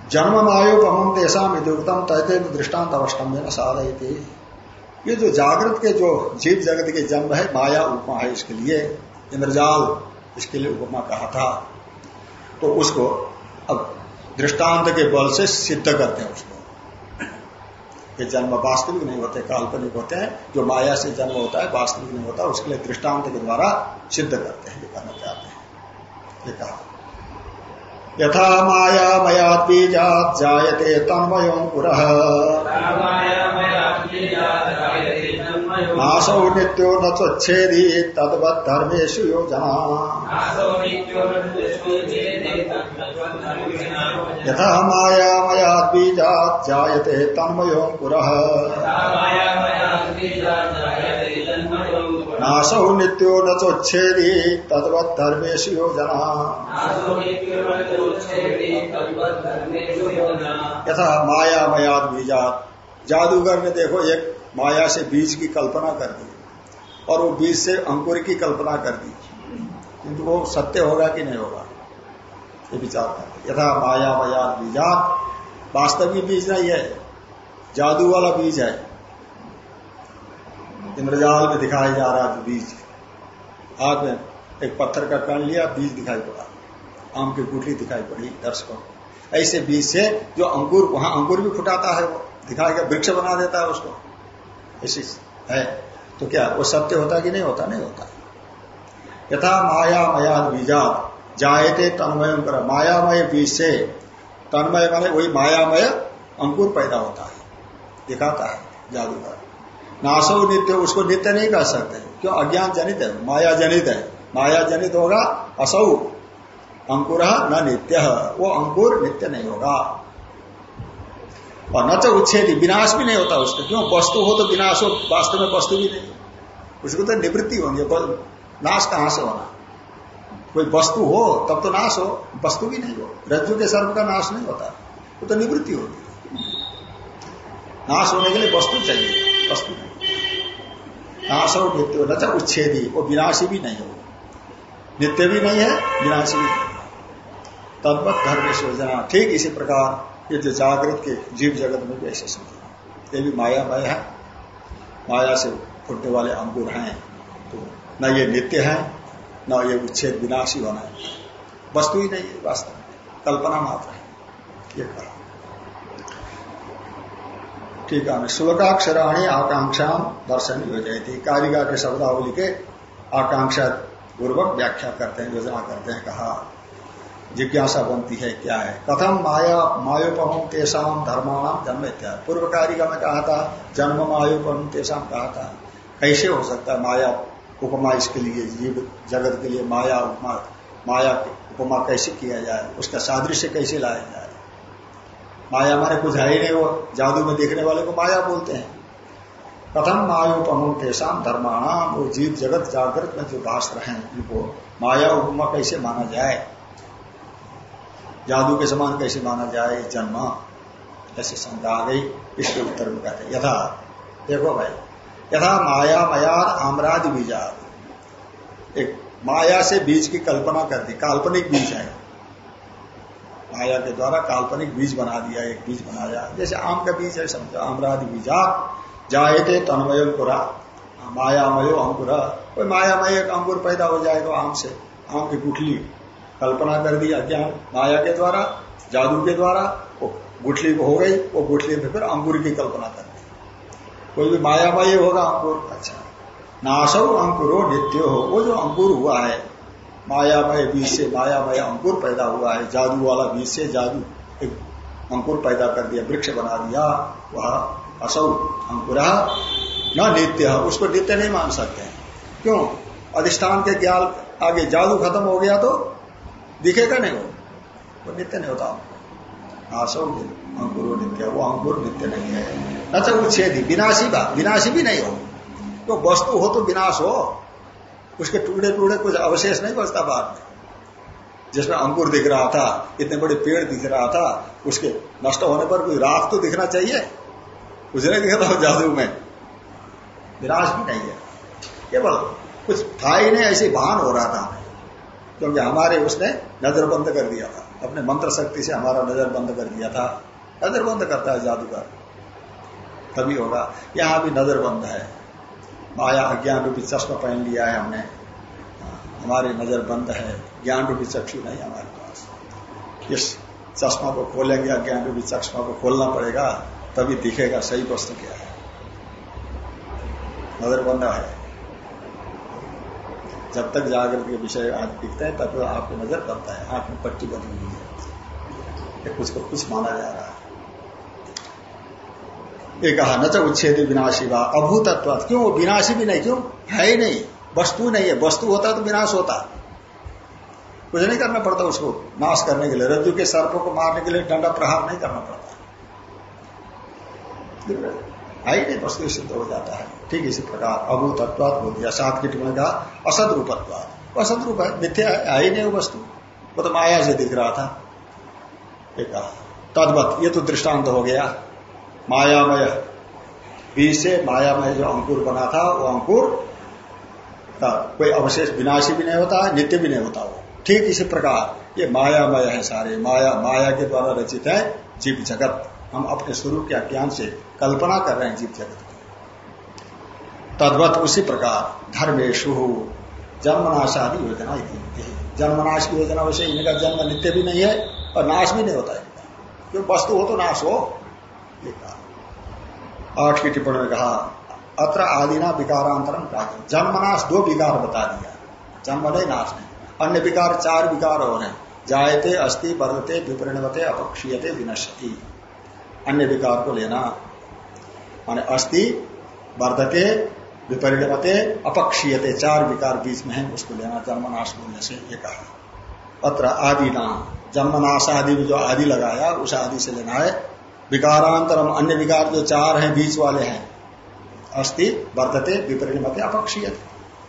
जन्म मायोपम देशा युक्तम तहते दृष्टांत अवस्थम में साधयते। ये जो जागृत के जो जीव जगत के जन्म है, माया, उपमा है, इसके लिए इंद्रजाल इसके लिए उपमा कहा था। तो उसको अब दृष्टांत के बल से सिद्ध करते हैं उसको। ये जन्म वास्तविक नहीं होते, काल्पनिक होते हैं। जो माया से जन्म होता है, वास्तविक नहीं होता, उसके लिए दृष्टांत के द्वारा सिद्ध करते हैं, ये कहना चाहते हैं। ये कहा। यथा माया मया बीजात जायते तन्मयो नासौ नित्यो न चेदी तद्वत धर्मेशु योजना। यथा माया मया बीजात जायते तन्मयो पुरः। नासौ नित्यो न चोच्छेदी तद्वत धर्मेशु योजना। यथा माया मया बीजात जादूगर ने देखो एक माया से बीज की कल्पना कर दी और वो बीज से अंकुर की कल्पना कर दी। किंतु वो सत्य होगा कि नहीं होगा? ये विचार करते यथा माया मया बीजात। वास्तविक बीज नहीं है, जादू वाला बीज है। इंद्रजाल में दिखाया जा रहा है बीज। आग में एक पत्थर का कण लिया, बीज दिखाई पड़ा। आम की गुठली दिखाई पड़ी दर्शकों ऐसे बीज से जो अंकुर, वहाँ अंकुर भी फुटाता है वो दिखाएगा वृक्ष बना देता है उसको। ऐसी, है? तो क्या, वो सत्य होता कि नहीं होता? नहीं होता। यथा माया मया बीजात जायते तन्मय कर मायामय बीज से तन्मय माने वही मायामय अंकुर पैदा होता है। दिखाता है जादूगर नासो नित्य, उसको नित्य नहीं कह सकते। क्यों? अज्ञान जनित है, माया जनित है। माया जनित होगा, असौ। अंकुर न नित्य, वो अंकुर नित्य नहीं होगा। और न तो उच्छेद, विनाश भी नहीं होता उसका। क्यों? वस्तु हो तो विनाश हो, वास्तव में वस्तु भी नहीं। उसको तो निवृत्ति होनी है नाश कहाँ से होना? कोई वस्तु हो, तब तो नाश हो, वस्तु भी नहीं हो। रज्जु के सर्व का नाश नहीं होता। वो तो निवृत्ति होती नाश होने के लिए वस्तु चाहिए, वस्तु नाश हो, नित्य हो, न उच्छेदी, वो विनाशी भी नहीं हो। नित्य भी नहीं है, विनाशी भी नहीं तद्वत धर्म योजना ठीक इसी प्रकार। ये जो जागृत के जीव जगत में भी ऐसे समझना ये भी माया मय है। माया से फुटने वाले अंकुर हैं। तो न ये नित्य है, न ये उच्छेद विनाशी होना है। वस्तु ही नहीं है, वास्तव कल्पना मात्र है। ये कहा। ठीक है, श्लोकाक्षराणी आकांक्षा दर्शन योजना कारिका के शब्दावली के आकांक्षा पूर्वक व्याख्या करते हैं, योजना करते हैं, कहा। जिज्ञासा बनती है, क्या है? कथम माया, मायोपम तेसाम धर्माणाम जन्म इत्यादि। पूर्व कारिका में कहा था, जन्म मायोपम तेसाम कहा था। कैसे हो सकता है माया उपमा इसके लिए, जीव जगत के लिए माया उपमा माया उपमा कैसे किया जाए? उसका सादृश्य कैसे लाया जाए? माया माने कुछ है ही नहीं, वो जादू में देखने वाले को माया बोलते हैं। कथम मायोपम तेसाम धर्माणाम वो जीव जगत जागृत में जो भाष रहे हैं, उनको माया उपमा कैसे माना जाए? जादू के समान कैसे माना जाए, जन्म, ऐसे शंका आ गई, इसके उत्तर में कहते यथा, देखो भाई, यथा माया मयार आमराज बीजा एक माया से बीज की कल्पना कर दी, काल्पनिक बीज है। माया के द्वारा काल्पनिक बीज बना दिया, एक बीज बनाया। जैसे आम का बीज है, समझो आमरादि बीजा जाए थे तन्मय पुरा, मायामयो अंकुरा। कोई मायामय एक अंकुर पैदा हो जाएगा आम से, आम की गुठली। कल्पना कर दी अज्ञान माया के द्वारा, जादू के द्वारा, वो गुठली हो गई, वो गुठली में फिर अंकुर की कल्पना कर दी। कोई भी मायामय होगा अंकुर अच्छा। नाशो अंकुरो नित्य हो, वो जो अंकुर हुआ है, मायामय बीज से मायामय अंकुर पैदा हुआ है, जादू वाला बीज से जादू, एक अंकुर पैदा कर दिया, वृक्ष बना दिया, वह असौ अंकुर न नित्य, उसको नित्य नहीं मान सकते। क्यों? अधिष्ठान के ज्ञान आगे जादू खत्म हो गया तो दिखेगा नहीं वो। वो नित्य नहीं होता। आसो अंकुर नित्य, वो अंकुर नित्य नहीं है। अच्छा उच्छेदी विनाशी का विनाशी भी नहीं हो। तो वस्तु हो तो विनाश हो। उसके टुकड़े टुकड़े कुछ अवशेष नहीं बचता बाद में जिसमें अंकुर दिख रहा था, इतने बड़े पेड़ दिख रहा था, उसके नष्ट होने पर कोई राख तो दिखना चाहिए। कुछ नहीं दिखा था जादू में। विनाश भी नहीं है। केवल कुछ था ही नहीं, ऐसे भान हो रहा था। क्योंकि हमारे उसने नज़र बंद कर दिया था। अपने मंत्र शक्ति से हमारा नज़र बंद कर दिया था। नज़र बंद करता है जादूगर। तभी होगा, यहाँ भी नज़र बंद है। माया अज्ञान रूपी चश्मा पहन लिया है हमने। हमारी नज़र बंद है। ज्ञान रूपी चक्षु नहीं हमारे पास। इस चश्मा को खोलेंगे, अज्ञान रूपी चश्मा को खोलना पड़ेगा, तभी दिखेगा सही वस्तु क्या है। नज़र बंद है। जब तक जागृत के विषय आप दिखते हैं, तब तो आपको नज़र बनता है आँख में पट्टी बनी हुई है। कुछ को कुछ माना जा रहा है। ये कहा, न तो उच्छेद विनाशी वा अभूतत्व क्यों? विनाशी भी नहीं, क्यों? है ही नहीं। वस्तु नहीं है। वस्तु होता तो विनाश होता कुछ नहीं करना पड़ता उसको। नाश करने के लिए, रज्जु के सर्पों को मारने के लिए डंडा प्रहार नहीं करना पड़ता। है ही नहीं, वस्तु सिद्ध हो जाता है। ठीक इसी प्रकार दिया सात की टिप्पणी का असद रूपत्वाद असद रूप है, मिथ्या है ही नहीं वस्तु। वो तो माया से दिख रहा था। एक तदवत, ये तो दृष्टांत हो गया। मायामय बीज से मायामय जो अंकुर बना था, वो अंकुर का कोई अवशेष विनाशी भी नहीं होता है नित्य भी नहीं होता वो। ठीक इसी प्रकार, ये मायामय है सारे। माया माया के द्वारा रचित है जीव जगत। हम अपने स्वरूप के अज्ञान से कल्पना कर रहे हैं जीव जगत। तद्वत उसी प्रकार धर्मेशु जन्मनाशादि योजना जन्मनाश की योजना वैसे इनका जन्म नित्य भी नहीं है और नाश भी नहीं होता है। क्यों वस्तु हो तो नाश हो आठ की टिप्पणी में कहा, अत्र आदिना विकारांतरम कहा जन्मनाश दो विकार बता दिया। जन्म नहीं, नाश नहीं। अन्य विकार चार विकार हो। रहे जायते अस्थि बदलते विपरिणवते, अपक्षीयते, विनश्यति। अन्य विकार को लेना। माने अस्थि वर्धते विपरिणमते अपक्षीयते, चार विकार बीच में है, उसको लेना जन्मनाश बोलने से ये कहा। अत्र आदि नाम जन्मनाश आदि में जो आदि लगाया उस आदि से लेना है। विकारांतरम, अन्य विकार जो चार हैं, बीच वाले हैं अस्थि वर्धते विपरिणमते अपक्षीय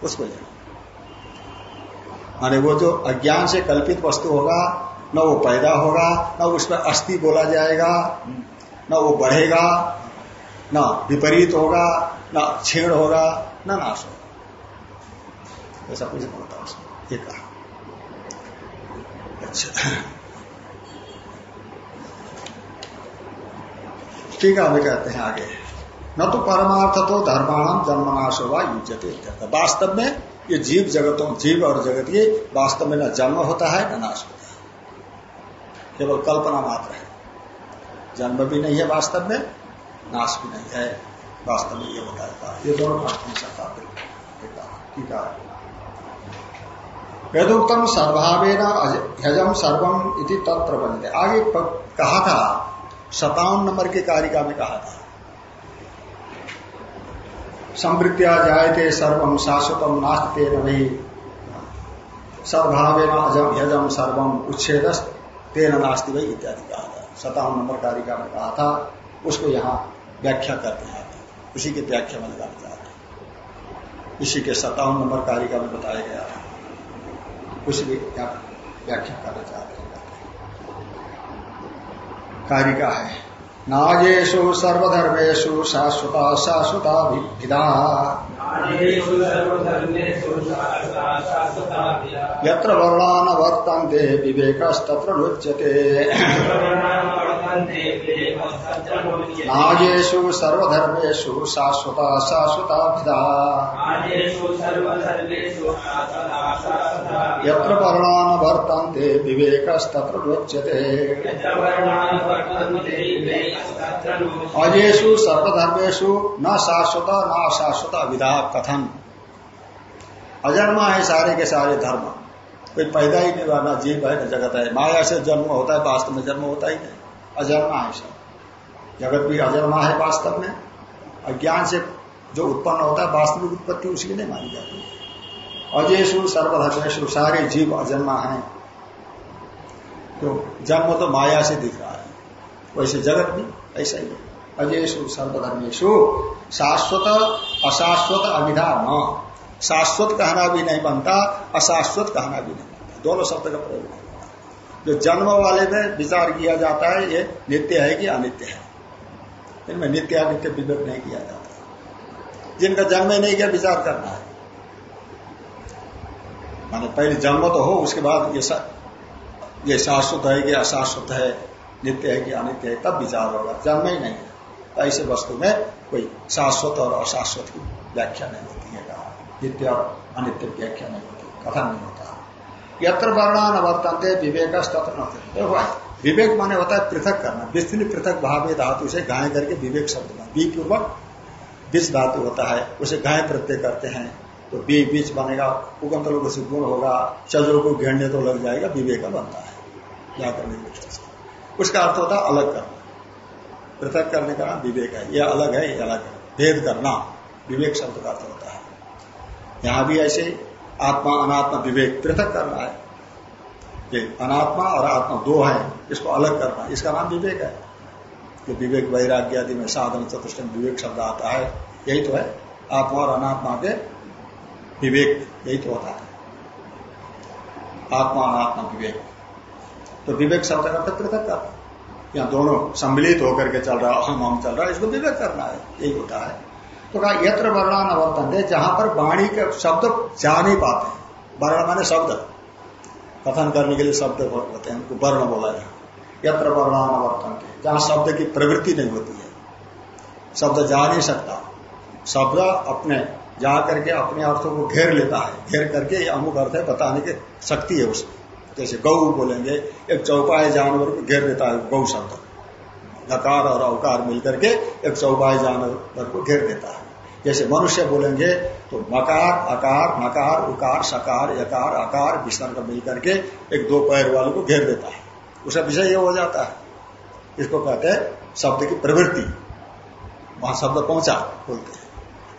उसको लेना। माने वो जो अज्ञान से कल्पित वस्तु होगा, न वो पैदा होगा, न उसमें अस्थि बोला जाएगा, न वो बढ़ेगा, न विपरीत होगा न छेड़ होगा ना नाश होगा ऐसा कुछ नहीं होता उसमें, ये कहा। अच्छा। ठीक है हमें कहते हैं आगे। न तो परमार्थ तो धर्माणाम जन्मनाश होगा युजते वास्तव में ये जीव जगतों, जीव और जगत, ये वास्तव में न जन्म होता है, न नाश होता है। केवल कल्पना मात्र है। जन्म भी नहीं है वास्तव में, नाश भी नहीं है। वास्तव में ये बताया ये दोनों बात नहीं सकता वेदोक्तम सर्भावे हजम सर्वम इति बनते आगे कहा था, सतावन नंबर की कारिका में कहा था। संवृत्तिया जायते सर्वम शाश्वतम नास्ते नहीं सद्भावे अजम यजम सर्वम उच्छेद तेन नास्ति वही इत्यादि कहा था। सतावन नंबर कारिका में कहा था, उसको यहाँ व्याख्या करते हैं। उसी की व्याख्या में लगाना चाहते हैं इसी के सतावन नंबर कारिका में बताया गया था उसी की व्याख्या करना चाहते हैं। कारिका है। नागेशु सर्वधर्मेशु शाश्वता शाश्वता विधा यत्र वर्णान वर्तन्ते विवेकस्तत्र लुच्यते। नागेशु सर्वधर्मेशु शाश्वता शाश्वता विधा यत्र वर्णान वर्तन्ते विवेकस्तत्र लुच्यते अजेशु सर्वधर्मेशु न शाश्वत न अशाश्वत विधा कथन अजन्मा है सारे के सारे धर्म। कोई पैदा ही नहीं हुआ ना जीव है न जगत है। माया से जन्म होता है वास्तव में जन्म होता ही नहीं। अजन्मा है सब। जगत भी अजन्मा है वास्तव में। अज्ञान से जो उत्पन्न होता है, वास्तविक उत्पत्ति उसकी नहीं मानी जाती अजयसु सर्वधर्मेशु सारे जीव अजन्मा है। तो जन्म तो माया से दिख रहा है। वैसे जगत भी ऐसा ही है। अजयसु सर्वधर्मेशु शाश्वत अशाश्वत अविधा न। शाश्वत कहना भी नहीं बनता, अशाश्वत कहना भी नहीं बनता। दोनों शब्द का प्रयोग नहीं जो जन्म वाले में विचार किया जाता है ये नित्य है कि अनित्य है? इनमें नित्य अनित्य विवेक नहीं किया जाता। जिनका जन्म ही नहीं किया विचार करना है। माने पहले जन्म तो हो उसके बाद ये सा, ये शाश्वत है कि अशाश्वत है नित्य है कि अनित्य है तब विचार होगा। जन्म ही नहीं है। तो ऐसे वस्तु में कोई शाश्वत और अशाश्वत की व्याख्या नहीं होती है। कहा नित्य और अनित्य व्याख्या नहीं होती कथन नहीं होता। यत्र वर्णान वर्तनते विवेक तत्र विवेक माने होता है पृथक करना। विस्तृत पृथक भाव धातु से गाय करके विवेक शब्द में बी पूर्वक बीच धातु होता है, उसे गाय प्रत्यय करते हैं। तो बी बीच बनेगा उगंत लोग से गुण होगा चजों को घेरने तो लग जाएगा, विवेक बनता है। क्या करने से उसका। अर्थ होता है अलग करना। पृथक करने का नाम विवेक है। यह अलग है ये अलग है। भेद करना, विवेक शब्द का अर्थ होता है। यहाँ भी ऐसे आत्मा अनात्मा विवेक पृथक करना है। ये अनात्मा और आत्मा दो है, इसको अलग करना इसका नाम विवेक है। जो विवेक, वैराग्य आदि में साधन चतुष्ट विवेक शब्द आता है। यही तो है। आत्मा और अनात्मा के विवेक, यही तो होता है। आत्मा, अनात्मा, विवेक। तो विवेक शब्द का पृथक करना या दोनों सम्मिलित होकर के चल रहा अहम हम चल रहा है, इसको विवेक करना है। यही होता है। तो कहा यत्र वर्णान अवर्तन थे जहाँ पर वाणी के शब्द जा नहीं पाते। वर्ण माने शब्द। कथन करने के लिए शब्द होते हैं, उनको वर्ण बोला जाए यत्र वर्णान अवर्तन थे जहाँ शब्द की प्रवृत्ति नहीं होती है। शब्द जा नहीं सकता। शब्द अपने, जा करके अपने अर्थों को घेर लेता है। घेर करके ये अमुक अर्थ है, बताने की शक्ति है उसमें जैसे गऊ बोलेंगे, एक चौपाए जानवर को घेर लेता है, गौ शब्द। नकार और अवकार मिलकर के एक चौपाई जानवर को घेर देता है। जैसे मनुष्य बोलेंगे तो मकार, अकार, नकार, उकार, सकार, यकार आकार विसर्ग मिल करके एक दो पैर वाले को घेर देता है। उसका विषय ये हो जाता है। इसको कहते हैं शब्द की प्रवृत्ति। वहाँ शब्द पहुँचा बोलते हैं।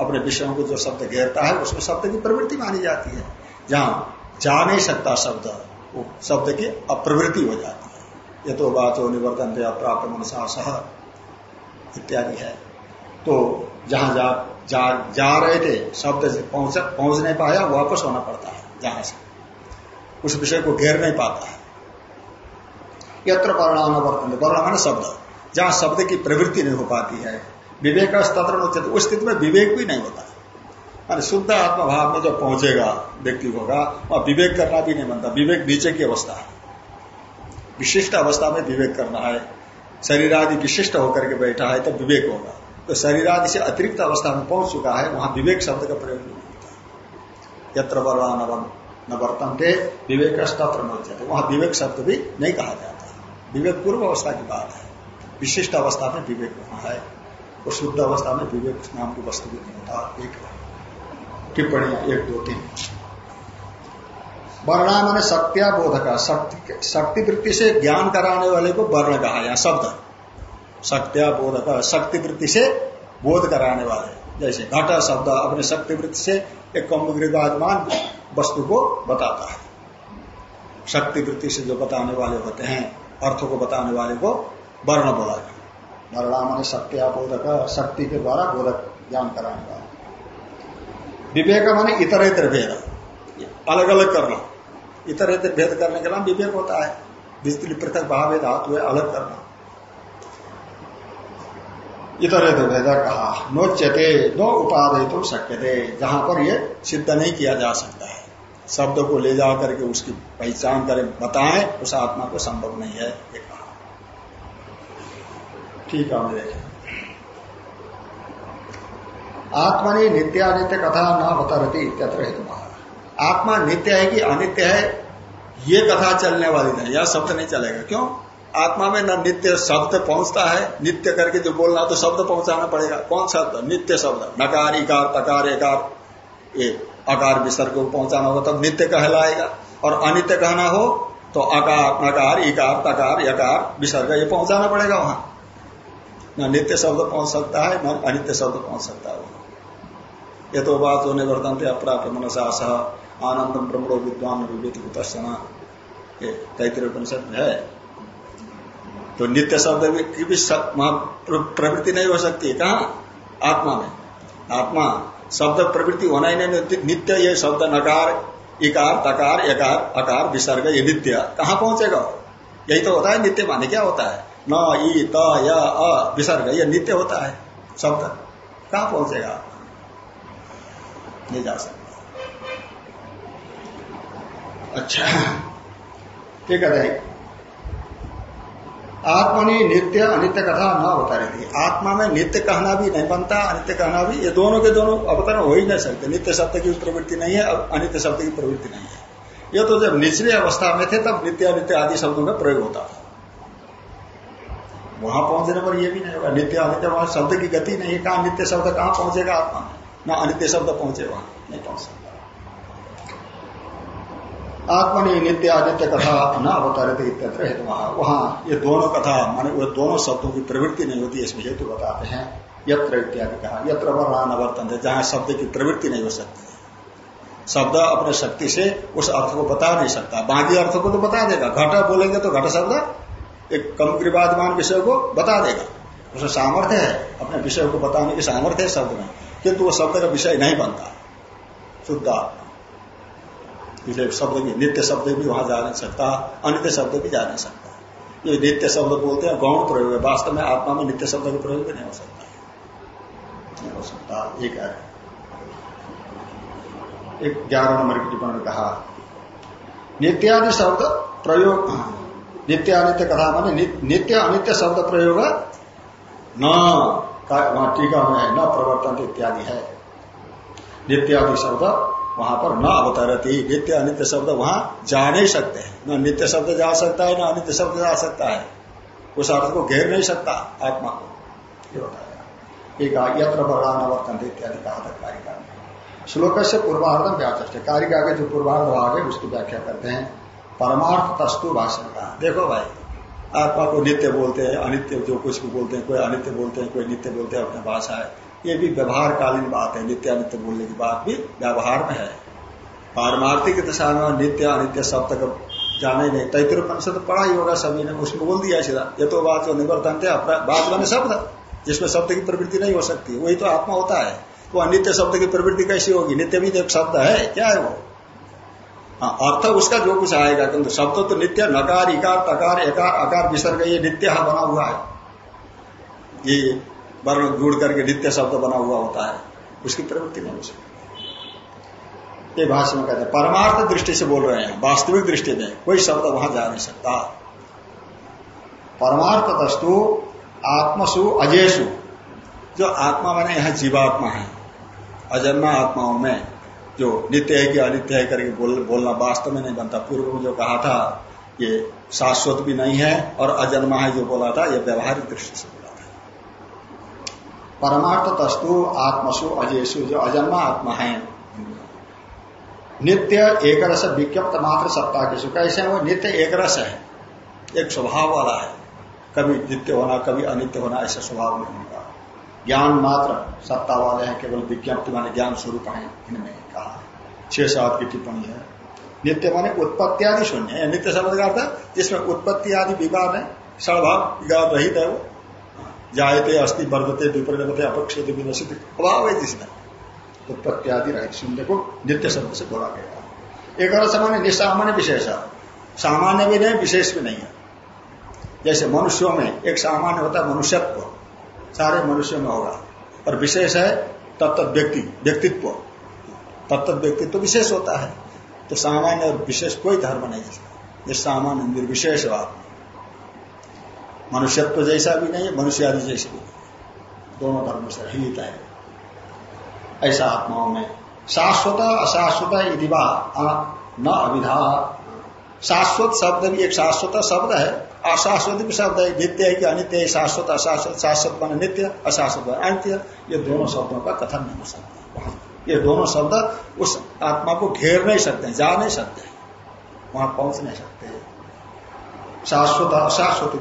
अपने विषयों को जो शब्द घेरता है उसमें शब्द की प्रवृत्ति मानी जाती है। जहाँ जा नहीं सकता शब्द, वो शब्द की अप्रवृत्ति हो जाती है। ये तो बाचो निवर्तन प्राप्त मनसा सह इत्यादि है। तो जहाँ जा जा, जा रहे थे शब्द पहुँच पहुँच नहीं पाया वापस होना पड़ता है जहाँ से। उस विषय को घेर नहीं पाता है। यत्र वर्तन वर्ण शब्द जहाँ शब्द की प्रवृत्ति नहीं हो पाती है। विवेक का स्तर उस स्थिति में विवेक भी नहीं होता। शुद्ध आत्मा भाव में जब पहुंचेगा व्यक्ति होगा वहाँ विवेक करना भी नहीं बनता विवेक नीचे की अवस्था है। विशिष्ट अवस्था में विवेक करना है, शरीर आदि विशिष्ट होकर के बैठा है तब विवेक होगा। तो शरीर आदि से अतिरिक्त अवस्था में पहुँच चुका है, वहाँ विवेक शब्द का प्रयोग नहीं होता यत्र वर्णा न वर्तन थे विवेक स्तर न वहाँ विवेक शब्द भी नहीं कहा जाता विवेक पूर्व अवस्था की बात है। विशिष्ट अवस्था में विवेक होना है, और शुद्ध अवस्था में विवेक नाम की वस्तु भी नहीं होता। एक टिप्पणी, एक दो तीन। वर्णा मैंने शक्तिया बोधक शक्ति शक्ति वृत्ति से ज्ञान कराने वाले को वर्ण कहा या शब्द। शक्तिया बोधक शक्ति वृत्ति से बोध कराने वाले। जैसे घटा शब्द अपने शक्ति वृत्ति से एक कम विवादमान वस्तु को बताता है। शक्ति वृत्ति से जो बताने वाले होते हैं, अर्थों को बताने वाले को वर्ण बोला जाए वर्णा मैंने शक्तिया बोधक शक्ति के द्वारा बोधक ज्ञान कराने वाला। विवेक माने इतर इतर भेद अलग अलग करना। इतर इतर भेद करने के नाम विवेक होता है। बिजली पृथक भाव धातु है, अलग करना। इतर इतर भेद कहा नोच्यते नो उपाधि तो शक्य थे जहाँ पर ये सिद्ध नहीं किया जा सकता है। शब्द को ले जा करके उसकी पहचान करें, बताएँ, उस आत्मा को संभव नहीं है, ये कहा। ठीक है देखें आत्मनि नित्यानित्य कथा न बतरती इत्यत्र हेतु आत्मा नित्य है कि अनित्य है, ये कथा चलने वाली नहीं, यह शब्द नहीं चलेगा। क्यों? आत्मा में न नित्य शब्द पहुँचता है, नित्य करके जो बोलना तो शब्द पहुंचाना पड़ेगा। कौन शब्द? नित्य शब्द। नकार इकार तकार एकार ये अकार विसर्ग को पहुंचाना होगा, तब नित्य कहलाएगा। और अनित्य कहना हो तो अकार, नकार इकार तकार, यकार, विसर्ग, ये पहुंचाना पड़ेगा वहाँ। न नित्य शब्द पहुँच सकता है, न अनित्य शब्द पहुँच सकता है ये तो बात होने वर्तन थे अप्राप्त मनसा सह आनंदम प्रमणो विद्वान विवेक में है। तो नित्य शब्द की भी प्रवृत्ति नहीं हो सकती, कहा? आत्मा में। आत्मा, शब्द प्रवृत्ति होना ही नहीं, नित्य ये शब्द नकार, इकार, तकार एकार अकार, विसर्ग, ये नित्य। कहाँ पहुंचेगा यही तो होता है नित्य माने, क्या होता है? न ई त, या, अ, विसर्ग, ये नित्य होता है शब्द। कहाँ पहुंचेगा? नहीं जा सकता। अच्छा। ठीक है? आत्मनि नित्य अनित्य कथा न होता रहती आत्मा में नित्य कहना भी नहीं बनता, अनित्य कहना भी, ये दोनों के दोनों अवतरण हो ही नहीं सकते। नित्य शब्द की प्रवृत्ति नहीं है अनित्य शब्द की प्रवृत्ति नहीं है। ये तो जब निचले अवस्था में थे, तब नित्य अनित्य आदि शब्दों का प्रयोग होता था। वहाँ पहुँचने पर यह भी नहीं होगा। नित्य अनित्य वहाँ शब्द की गति नहीं कहा नित्य शब्द कहाँ पहुंचेगा आत्मा में? न अनित्य शब्द पहुँचे वहाँ, नहीं पहुँच सकता। आत्मनि नित्य आदित्य कथा न अवतारित इत्यत्र हेतु वहाँ ये दोनों कथा, माने वो दोनों शब्दों की प्रवृत्ति नहीं होती, इसमें हेतु बताते हैं, यत्र इत्यादि कहा। यत्र वर्णान वर्तन थे जहाँ शब्द की प्रवृत्ति नहीं हो सकती। शब्द अपने शक्ति से उस अर्थ को बता नहीं सकता। बाकी अर्थ को तो बता देगा। घट बोलेंगे तो घट शब्द एक कम विवादमान विषय को बता देगा। उसमें सामर्थ्य है अपने विषय को बताने की सामर्थ्य है शब्द में। किंतु वो शब्द का विषय नहीं बनता। शुद्ध आत्मा। इसलिए शब्द भी नित्य शब्द भी वहाँ जा नहीं सकता, अनित्य शब्द भी जा नहीं सकता। ये नित्य शब्द बोलते हैं, गौण प्रयोग है। वास्तव में आत्मा में नित्य शब्द का प्रयोग भी नहीं हो सकता। नहीं हो सकता एक एक ग्यारह नंबर की टिप्पणी कहा, नित्यादि शब्द प्रयोग नित्य अनित्य कथा माने नित्य अनित्य शब्द प्रयोग न टीका में है, न प्रवर्तन इत्यादि है। नित्यादि शब्द वहाँ पर न अवतरती, नित्य अनित्य शब्द वहाँ जा नहीं सकते। न नित्य शब्द जा सकता है, न अनित्य शब्द जा सकता है। उस अर्थ को घेर नहीं सकता आत्मा को। ये बताया। इत्यादि कहा था कारिका में। श्लोक से पूर्वार्धम व्याचष्ट कारिका के जो पूर्वार्ध भाग है, उसकी व्याख्या करते हैं। परमार्थ तस्तु भाषण का। देखो भाई, आत्मा को नित्य बोलते हैं, अनित्य जो कुछ भी बोलते हैं, कोई अनित्य बोलते हैं, कोई नित्य बोलते हैं, अपने भाषा है। ये भी व्यवहारकालीन बात है नित्य अनित्य बोलने की बात भी व्यवहार में है। पारमार्थिक दिशा में नित्य, अनित्य शब्द का जाने नहीं। तैतृ तो पढ़ा ही होगा सभी ने, उसमें बोल दिया सीधा, ये तो बात निवर्तन थे बात बने शब्द जिसमें शब्द की प्रवृत्ति नहीं हो सकती, वही तो आत्मा होता है। तो अनित्य शब्द की प्रवृत्ति कैसी होगी? नित्य भी तो एक शब्द है, क्या है वो? हाँ अर्थ उसका जो कुछ आएगा, किंतु शब्द तो नित्य, नकार, इकार, तकार, एकार, अकार, विसर्ग, ये नित्य बना हुआ है। ये वर्ण जुड़ करके नित्य शब्द बना हुआ होता है। उसकी प्रवृत्ति नहीं हो सकती। ये भाषण में कहते हैं परमार्थ दृष्टि से बोल रहे हैं वास्तविक दृष्टि में कोई शब्द वहाँ जा नहीं सकता। परमार्थ दस्तु आत्मसु अजयसु जो आत्मा माने यहाँ जीवात्मा है। अजन्मा आत्माओं में जो नित्य है कि अनित्य है करके बोल, बोलना वास्तव में नहीं बनता। पूर्व में जो कहा था ये शाश्वत भी नहीं है और अजन्मा है जो बोला था ये व्यवहारिक दृष्टि से। परमार्थ तस्तु आत्मसु अजयसु जो अजन्मा आत्मा है। नित्य एक रस विज्ञप्त मात्र सत्ता के कैसे वो नित्य एक रस है। एक स्वभाव वाला है। कभी नित्य होना, कभी अनित्य होना, ऐसा स्वभाव नहीं होगा। ज्ञान मात्र सत्ता वाले हैं, केवल विज्ञप्ति माने ज्ञान स्वरूप है, इनमें कहा छह सात की टिप्पणी है। नित्य माने उत्पत्ति आदि शून्य है। नित्य शब्द का अर्थ, जिसमें उत्पत्ति आदि विकार है सड़भाव विकार रहित है वो। जायते अस्थि वर्धते विपरीत अपक्षित विनसित अभाव है जिसमें उत्पत्ति आदि रहित शून्य को नित्य शब्द से बोला गया। एक और सामान्य, निस्सामान्य विशेष सामान्य भी नहीं, विशेष भी नहीं है। जैसे मनुष्यों में एक सामान्य होता है मनुष्यत्व। सारे मनुष्यों में होगा। और विशेष है तत्त व्यक्ति, व्यक्तित्व। तत्त व्यक्तित्व विशेष होता है। तो सामान्य और विशेष कोई धर्म नहीं है। ये सामान्य, निर्विशेष बात। मनुष्यत्व जैसा भी नहीं है मनुष्य आदि जैसे भी नहीं दोनों धर्मों से रहित है। ऐसा आत्माओं में शाश्वत, अशाश्वत यदि न अविधा। शाश्वत शब्द भी एक शाश्वत शब्द है। अशाश्वत भी शब्द है, नित्य है कि अनित्य है, शाश्वत, अशाश्वत, शाश्वत मान नित्य, अशाश्वत अनित्य। ये दोनों शब्दों का कथन नहीं हो सकता। ये दोनों शब्द उस आत्मा को घेर नहीं सकते, जा नहीं सकते। वहाँ पहुँच नहीं सकते। शाश्वत अशाश्वत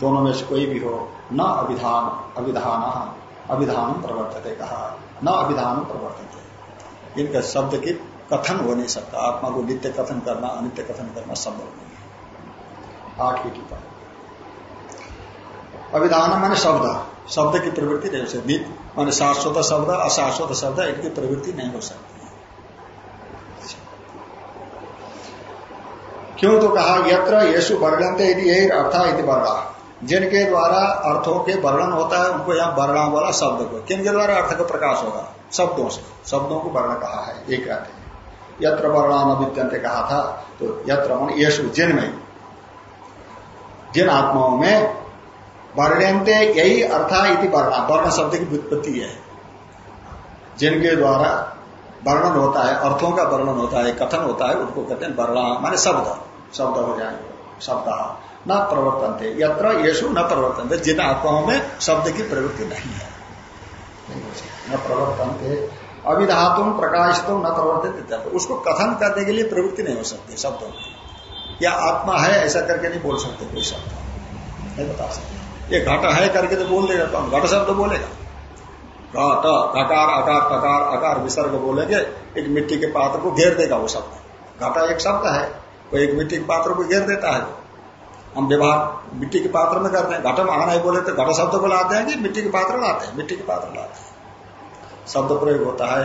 दोनों में से कोई भी हो, न अभिधान अभिधान अभिधान प्रवर्तते कहा। न अभिधान प्रवर्तते। इनका शब्द की कथन हो नहीं सकता। आत्मा को नित्य कथन करना, अनित्य कथन करना संभव नहीं आठ की टिप्पणी अभिधान माने शब्द। शब्द की प्रवृत्ति नहीं हो सकती। माने शाश्वत शब्द, अशाश्वत शब्द, इनकी प्रवृत्ति नहीं हो सकती। क्यों तो कहा, यत्र येसु वर्णनते यदि यही अर्थ यदि वर्णा। जिनके द्वारा अर्थों के वर्णन होता है, उनको यहाँ वर्णा वाला शब्द को किनके द्वारा अर्थ का प्रकाश होगा? शब्दों से। शब्दों को वर्ण कहा है, ये कहते हैं। यत्र वर्णान विद्यंत कहा था तो यत्र मन येसु जिनमें। जिन आत्माओं में वर्णयंते यही अर्था इति वर्णा। वर्ण शब्द की व्युत्पत्ति है। जिनके द्वारा वर्णन होता है, अर्थों का वर्णन होता है, कथन होता है, उनको कहते हैं वर्णा, माने शब्द। शब्द हो जाएँगे शब्द न प्रवर्तन थे यत्र येसु न प्रवर्तन थे जिन आत्माओं में शब्द की प्रवृत्ति नहीं है। न प्रवर्तन थे अविधातुम प्रकाशितुम न प्रवर्तित उसको कथन करने के लिए प्रवृत्ति नहीं हो सकती शब्दों की। या आत्मा है, ऐसा करके नहीं बोल सकते कोई शब्द। नहीं बता सकते। ये घट है करके तो बोल देगा तो घट शब्द बोलेगा। घट अकार अकार, तकार, अकार, विसर्ग बोलेंगे। एक मिट्टी के पात्र को घेर देगा वो शब्द। घटा एक शब्द है। वो एक मिट्टी के पात्र को घेर देता है। हम व्यवहार मिट्टी के पात्र में करते हैं। घटम आना ही बोले तो घट शब्द को लाते हैं कि मिट्टी के पात्र लाते हैं? मिट्टी के पात्र लाते हैं। शब्द प्रयोग होता है।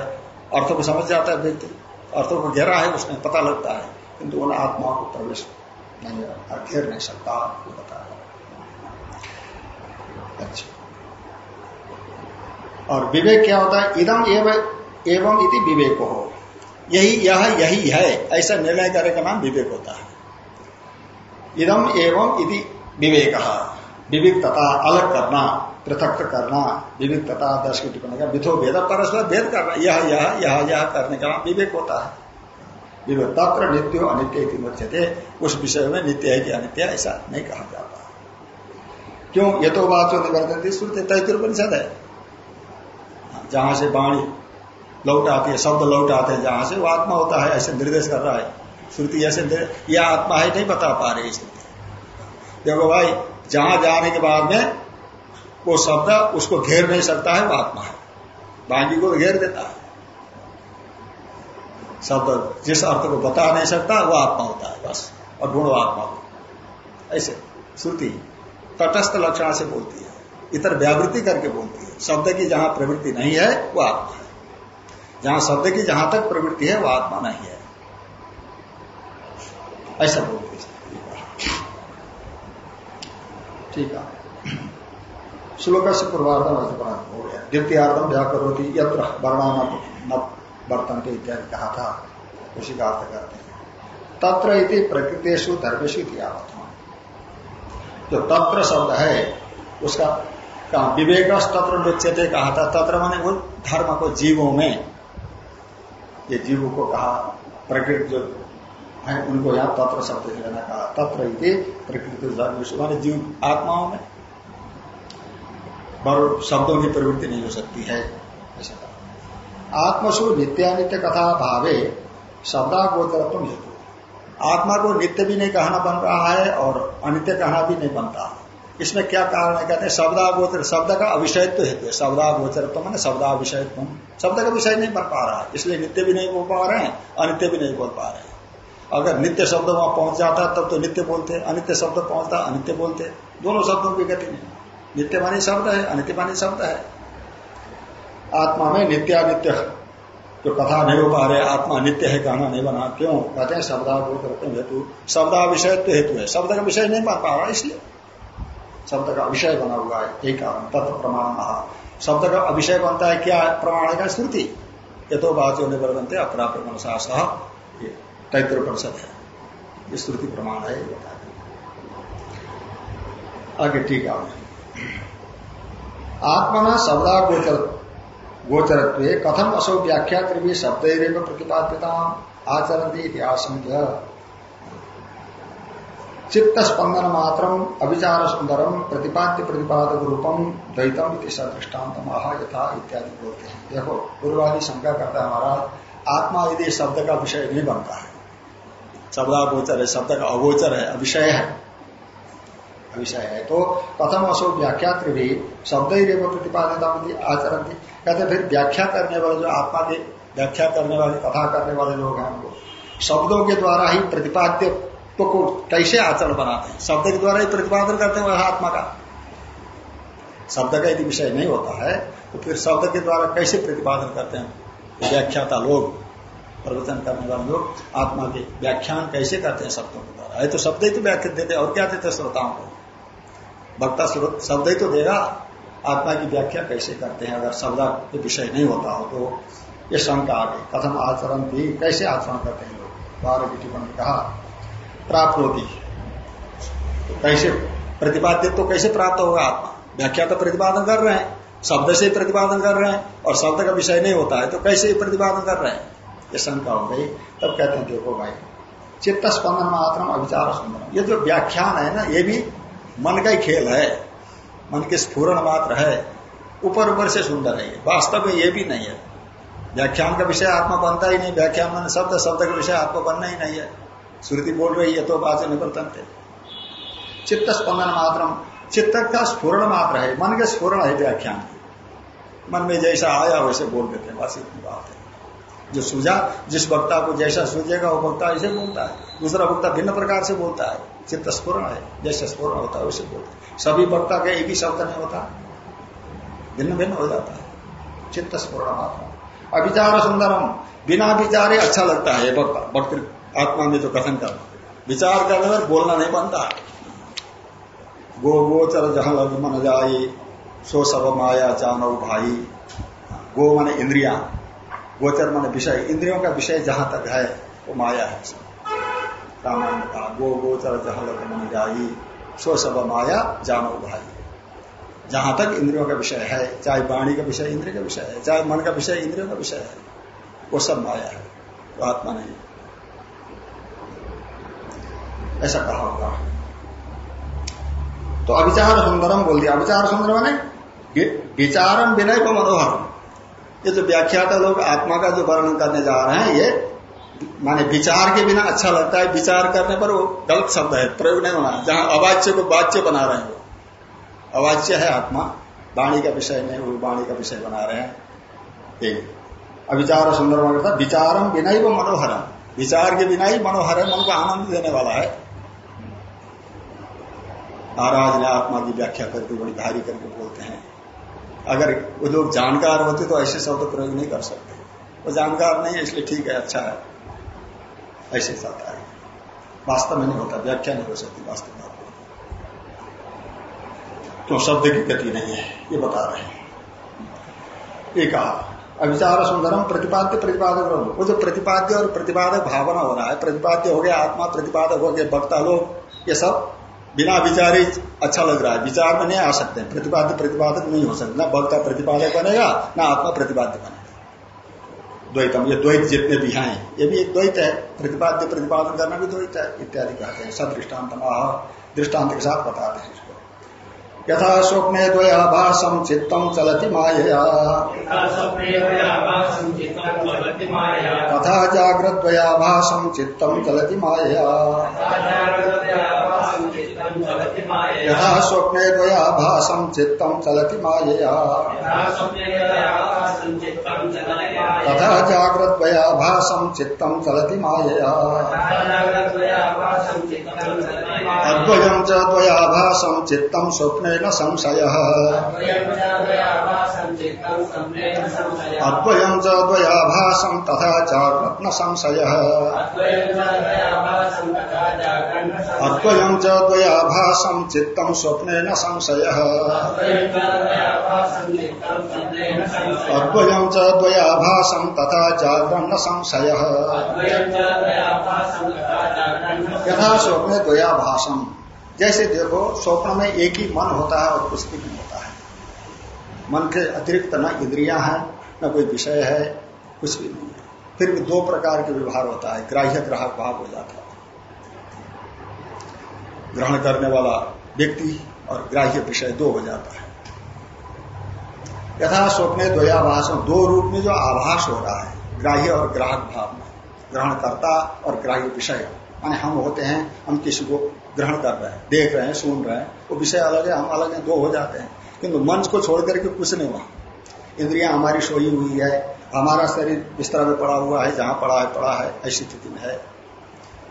अर्थों को समझ जाता है व्यक्ति। अर्थों को घेरा है, उसमें पता लगता है। किंतु उन आत्माओं को प्रवेश नहीं घेर नहीं सकता बता अच्छा। और विवेक क्या होता है? इदम एवं इति विवेक। हो यही, यह, यही है। ऐसा निर्णय करने का नाम विवेक होता है। इदम एवं इति विवेक। विविधता अलग करना, पृथक करना विविधता दस की टिप्पणी का विधो भेद, परस्पर भेद करना, यह यह यह यह करने का नाम विवेक होता है। विवेक तत्र नित्य अनित्य मुच्यते, उस विषय में नित्य है कि अनित्य, ऐसा नहीं कहा जाता। क्यों? ये तो बात निवर्तन श्रुति तैतृपनिषद है। जहाँ से वाणी लौट आती है, शब्द लौट आते हैं, जहाँ से वो आत्मा होता है, ऐसे निर्देश कर रहा है। श्रुति ऐसे यह आत्मा है, नहीं बता पा रही स्थिति देखो भाई, जहाँ जाने के बाद में वो शब्द उसको घेर नहीं सकता है, वो आत्मा है। बाकी को घेर देता है। शब्द जिस अर्थ को बता नहीं सकता, वो आत्मा होता है, बस। और गुण आत्मा को। ऐसे, श्रुति तटस्थ लक्षण से बोलती है। इतर व्यावृत्ति करके बोलती है। शब्द की जहाँ प्रवृत्ति नहीं है, वो आत्मा है। जहाँ शब्द की जहाँ तक प्रवृत्ति है वह आत्मा नहीं है ऐसा बोलते ठीक है। श्लोक से पूर्वार्धम हो गया। द्वितीयार्धम व्याकरोती यत्र वर्णा न वर्तनते इत्यादि कहा था। उसी का अर्थ करते हैं। तत्र इति प्रकृतिशु धर्मेशु जो तत्र शब्द है, उसका विवेक तत्र नृत्यते कहा था। तत्र माने वो धर्म को जीवों में ये जीवों को कहा, प्रकृति जो है, उनको यहाँ तत्र शब्द से लेना कहा, तत्र प्रकृति धर्मेशु माने जीव आत्माओं में और शब्दों की प्रवृत्ति नहीं हो सकती है। ऐसा कहा। आत्मसु नित्यानित्य कथा भावे शब्दागोचरत्व हेतु। आत्मा को नित्य भी नहीं कहना बन रहा है और अनित्य कहना भी नहीं बनता। इसमें क्या कारण है? कहते हैं शब्दागोचर शब्द का अविषयत्व हेतु है। शब्दागोचरत्व मैंने शब्दाभिषयत्व शब्द का विषय नहीं बन पा रहा है, इसलिए नित्य भी नहीं बोल पा रहे हैं, अनित्य भी नहीं बोल पा रहे हैं। अगर नित्य शब्द वहाँ पहुँच जाता तब तो नित्य बोलते अनित्य शब्द पहुँचता अनित्य बोलते दोनों शब्दों की गति नहीं नित्य मानी शब्द है, अनित्य मानी शब्द है। आत्मा में नित्यानित्य जो कथा नहीं हो पा रहे आत्मा नित्य है कहना नहीं बना, क्यों? कहते हैं शब्दाभूत हेतु शब्दा विषय तो हेतु है। शब्द का विषय नहीं बन पा रहा, इसलिए। शब्द का विषय बना हुआ है यही कारण तत्व प्रमाण शब्द का अविषय बनता है क्या? प्रमाण है श्रुति ये तो बात जो निवर्तनते अप्राप्त मनसा सह तैत्र परिषद है। ये श्रुति प्रमाण है, ये बता आगे ठीक है। आत्मना शब्दा गोचर, गोचरत्व, कथम असो व्याख्या त्रिवी शब्द प्रतिपाद्यता आचरती आशंक्य। चित्त स्पंदन मात्र अभिचार सुंदरम प्रतिपाद्य प्रतिपादक रूपम द्वैतम दृष्टांत महा यथा इत्यादि बोलते हैं देखो पूर्वादि शंका करता है हमारा आत्मा यदि शब्द का विषय नहीं बनता है। शब्दागोचर है शब्द का अगोचर है, अविषय है। विषय है। तो प्रथम असो व्याख्या भी शब्द ही रेव प्रतिपादिता आचरण थी कहते फिर व्याख्या करने वाले जो आत्मा की, व्याख्या करने वाले, कथा करने वाले लोग हैं उनको, शब्दों के द्वारा ही प्रतिपाद्य तो को कैसे आचरण बनाते हैं शब्द के द्वारा ही प्रतिपादन करते हैं वह आत्मा का। शब्द का यदि विषय नहीं होता है तो फिर शब्द के द्वारा कैसे प्रतिपादन करते हैं? व्याख्याता लोग, प्रवचन करने वाले लोग आत्मा के व्याख्यान कैसे करते हैं शब्दों के द्वारा? है तो शब्द ही तो व्याख्या देते और क्या देते श्रोताओं को? वक्ता शब्द ही तो देगा। आत्मा की व्याख्या कैसे करते हैं? अगर शब्द के विषय नहीं होता हो तो ये शंका आ गई। कथम आचरण भी कैसे आचरण करते हैं लोग? बारह की टिप्पणी कहा प्राप्त होती तो कैसे प्रतिपादित तो कैसे प्राप्त होगा आत्मा? व्याख्या तो प्रतिपादन कर रहे हैं, शब्द से प्रतिपादन कर रहे हैं, और शब्द का विषय नहीं होता है तो कैसे प्रतिपादन कर रहे हैं? ये शंका हो गई, तब कहते हैं, देखो भाई, चित्त स्पंदन मात्र अविचार सुंदर ये जो व्याख्यान है ना, ये भी मन का ही खेल है। मन के स्फूरण मात्र है, ऊपर ऊपर से सुंदर है वास्तव में ये भी नहीं है। व्याख्यान का विषय आत्मा बनता ही नहीं, व्याख्यान मन शब्द शब्द का विषय आत्मा बनना ही नहीं है। श्रुति बोल रही है तो बात निवर्तन थे चित्त स्पंदन मात्र चित्त का स्फूरण मात्र है, मन के स्फूरण है व्याख्यान। मन में जैसा आया, वैसे बोल देते हैं, बस इतनी बात है। जो सूझा, जिस वक्ता को जैसा सूझेगा, वो वक्ता ऐसे बोलता है। दूसरा वक्ता भिन्न प्रकार से बोलता है। चित्त स्पूर्ण है, जैसे स्पूर्ण होता है, वैसे बोलते सभी वक्ता का एक ही शब्द नहीं होता। भिन्न भिन्न हो जाता है। चित्त स्पूर्ण आत्मा अभिचार सुंदरम, बिना विचारे अच्छा लगता है वक्ता भक्त आत्मा में जो कथन करना। विचार करने पर बोलना नहीं बनता। गो गोचर जहाँ लग मन जाए, सो सब माया जानो भाई। गो मन इंद्रिया। गोचर मन विषय। इंद्रियों का विषय जहाँ तक है, वो माया है। रामायण का गो गोचर जहाँ लग मन जाई सो सब माया जानो भाई। जहाँ तक इंद्रियों का विषय है, चाहे वाणी का विषय, इंद्रिय का विषय है, चाहे मन का विषय, इंद्रियों का विषय है, वो सब माया है। वो आत्मा नहीं। ऐसा कहा होगा। तो अविचार सुंदरम बोल दिया। अविचार सुंदर माने विचारम विनय को मनोहर ये जो व्याख्याता लोग आत्मा का जो वर्णन करने जा रहे हैं, ये माने विचार के बिना अच्छा लगता है। विचार करने पर वो गलत शब्द है, प्रयोग नहीं होना। जहाँ अवाच्य को वाच्य बना रहे हैं वो। अवाच्य है आत्मा। वाणी का विषय नहीं, वो वाणी का विषय बना रहे हैं। एक अविचार सुंदर विचारम बिना ही वो मनोहरम। विचार के बिना ही मनोहर है, मन को आनंद देने वाला है। महाराज ने आत्मा की व्याख्या करके बड़ी भारी करके बोलते हैं। अगर वो लोग जानकार होते तो ऐसे शब्द प्रयोग नहीं कर सकते। वो जानकार नहीं है, इसलिए ठीक है अच्छा है। ऐसे चलता है वास्तव में नहीं होता, व्याख्या नहीं हो सकती वास्तव में। तो शब्द की गति नहीं है, ये बता रहे हैं। ये कहा अभिचार सुंदरम प्रतिपाद्य प्रतिपादक वो जो प्रतिपाद्य और प्रतिपादक भावना हो रहा है, प्रतिपाद्य हो गया आत्मा, प्रतिपादक हो गया वक्ता लोग, ये सब बिना विचार ही अच्छा लग रहा है। विचार में नहीं आ सकते प्रतिपाद्य प्रतिपादक नहीं हो सकते। ना वक्ता प्रतिपादक बनेगा ना आत्मा प्रतिपाद्य बनेगा। द्वैतम। ये द्वैत जितने भी हैं ये भी एक द्वैत है। प्रतिपाद्य प्रतिपादन करना भी द्वैत है इत्यादि कहते हैं। सब दृष्टांत दृष्टांत के साथ बताते हैं यथा स्वप्ने द्वयाभासम चित्तम चलति माया तथा जाग्रद्वयाभासम चित्तम चलति मायया। यथा स्वप्ने भाषम चित्तम चलति माया तथा जाग्रद्वयाभासम चित्तम चलति मायया। अद्वयं च चित्तम चित्तं न संशयः। अद्वयं च द्वयाभासं तथा जाग्रत्न संशयः अद्वयं च द्वयाभासं चित्तं स्वप्नेन संशयः। अद्वयं च द्वयाभासं तथा जाग्रन्न संशयः। यथा स्वप्न द्वयाभासम जैसे देखो, स्वप्न में एक ही मन होता है और कुछ भी नहीं। मन के अतिरिक्त न इंद्रिया है, न कोई विषय है, कुछ भी नहीं है। फिर भी दो प्रकार के व्यवहार होता है, ग्राह्य ग्राहक भाव हो जाता है। ग्रहण करने वाला व्यक्ति और ग्राह्य विषय दो हो जाता है। यथा स्वप्न द्वयाभाष दो रूप में जो आभास हो रहा है, ग्राह्य और ग्राहक भाव में। ग्रहण करता और ग्राह्य विषय। माने हम होते हैं, हम किसी को ग्रहण कर रहे हैं, देख रहे हैं, सुन रहे हैं, वो विषय अलग है, हम अलग है, दो हो जाते हैं। किंतु मन को छोड़ करके कुछ नहीं वहाँ इंद्रिया हमारी सोई हुई है, हमारा शरीर बिस्तर में पड़ा हुआ है, जहाँ पड़ा है पड़ा है, ऐसी स्थिति में है।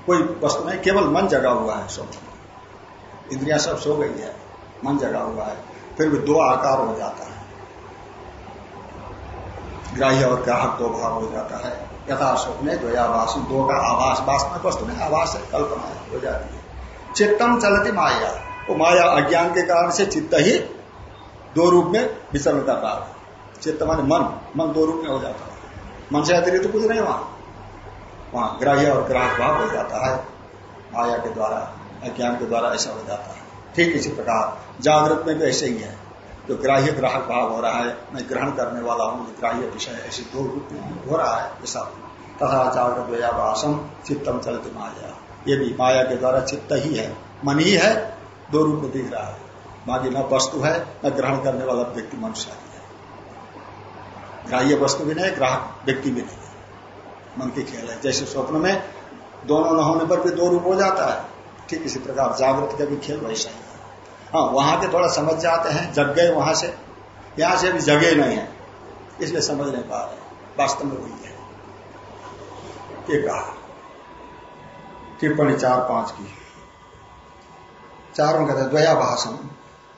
कोई वस्तु नहीं, केवल मन जगा हुआ है स्वप्न इंद्रिया सब सो गई है, मन जगा हुआ है, फिर भी दो आकार हो जाता है। ग्राह्य और ग्राहक दो भाव हो जाता है। यथा स्वप्न द्वयावास, दो का आवास, वास्तविक वस्तु नहीं, आवास है, कल्पना हो जाती है। चित्तम चलती माया। वो माया अज्ञान के कारण से चित्त ही दो रूप में विचरण कर चित्त माने, मन मन दो रूप में हो जाता है। मन से अतिरिक्त तो कुछ नहीं वहाँ। वहाँ ग्राह्य और ग्राहक भाव हो जाता है। माया के द्वारा, अज्ञान के द्वारा ऐसा हो जाता है। ठीक इसी प्रकार, जागृत में भी ऐसे ही है। जो ग्राह्य ग्राहक भाव हो रहा है, मैं ग्रहण करने वाला हूँ ग्राह्य विषय ऐसे दो रूप में हो रहा है ऐसा तथा जागृत व्यावासम चित्तम चलते माया। ये भी माया के द्वारा चित्त ही है, मन ही है, दो रूप में दिख रहा है। बाकी न वस्तु है, न ग्रहण करने वाला व्यक्ति मनुष्य आदि है। ग्राह्य वस्तु भी नहीं, ग्राहक व्यक्ति भी नहीं है। मन की खेल है। जैसे स्वप्न में दोनों न होने पर भी दो रूप हो जाता है, ठीक इसी प्रकार जागृत का भी खेल वैसा ही है। हाँ वहाँ के थोड़ा समझ जाते हैं, जग गए वहाँ से। यहाँ से अभी जगे नहीं है, इसलिए समझ नहीं पा रहे वास्तव में वही है। कहा। टिप्पणी चार पाँच की। चारों कहते हैं द्वया भाषण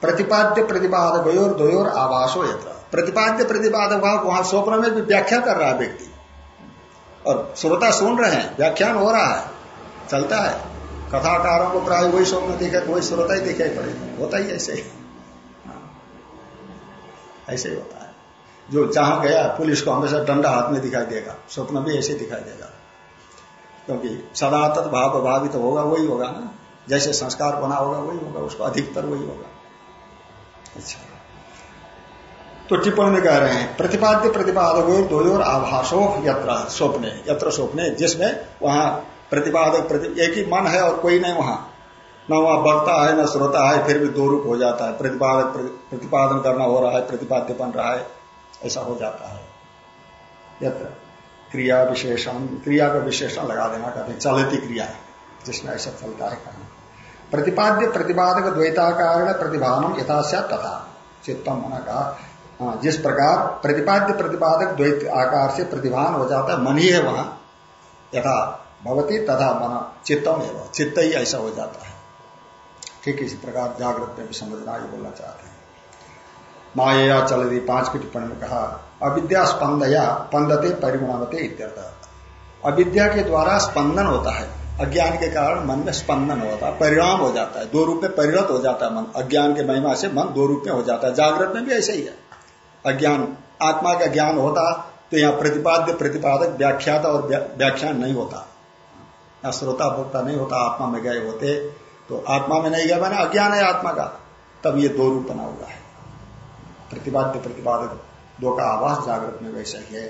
प्रतिपाद्य प्रतिपादक द्वयोर आवासो यत्र। प्रतिपाद्य प्रतिपादक भाव वहाँ स्वप्न में भी व्याख्या कर रहा है व्यक्ति। और श्रोता सुन रहे हैं, व्याख्यान हो रहा है, चलता है। कथाकारों को प्राय वही स्वप्न दिखे वही श्रोता ही दिखाई पड़ेगा होता ही ऐसे हाँ। ऐसे ही होता है। जो जहाँ गया, पुलिस को हमेशा डंडा हाथ में दिखाई देगा। स्वप्न भी ऐसे दिखाई देगा। क्योंकि सदातत भाव प्रभावित तो होगा, वही होगा ना। जैसे संस्कार बना होगा, वही होगा, उसको अधिकतर वही होगा। अच्छा तो टिप्पणी में कह रहे हैं, प्रतिपाद्य प्रतिपादक दो और आभासो यत्र, स्वप्ने यत्र स्वप्ने, जिसमें वहाँ प्रतिपादक प्रति, एक ही मन है और कोई नहीं वहाँ। न वहाँ वक्ता है, न श्रोता है, फिर भी दो रूप हो जाता है। प्रतिपादक प्रतिपादन करना हो रहा है, प्रतिपाद्य बन रहा है, ऐसा हो जाता है। यत्र, क्रिया विशेषण, क्रिया का विशेषण लगा देना, कहते हैं, चलती क्रिया, जिसमें ऐसा चलता है। प्रतिपाद्य प्रतिपादक द्वैताकार प्रतिभानम यथाश्या तथा। चित्तम होना कहा जिस प्रकार प्रतिपाद्य प्रतिपादक द्वैत आकार से प्रतिभान हो जाता है, मन ही है वहाँ। यथा भवती तथा मन, चित्तम एवं। चित्त ही ऐसा हो जाता है। ठीक इसी प्रकार जागृत में भी समझना ये बोलना चाहते हैं। माया चल रही पाँच की टिप्पणी में कहा, अविद्या स्पंदया पंदते परिगुणवते इत्यर्थ। अविद्या के द्वारा स्पंदन होता है। अज्ञान के कारण मन में स्पंदन होता है, परिणाम हो जाता है, दो रूप में परिणत हो जाता है मन। अज्ञान के महिमा से मन दो रूप में हो जाता है। जागृत में भी ऐसे ही है। अज्ञान, आत्मा का ज्ञान होता तो यहाँ प्रतिपाद्य, प्रतिपादक व्याख्याता और व्याख्यान नहीं होता। या श्रोता भोक्ता नहीं होता, आत्मा में गए होते तो आत्मा में नहीं गया मैंने अज्ञान है आत्मा का, तब ये दो रूप बना हुआ है। प्रतिपाद्य, प्रतिपादक, दो का आवास जागृत में वैसा ही है।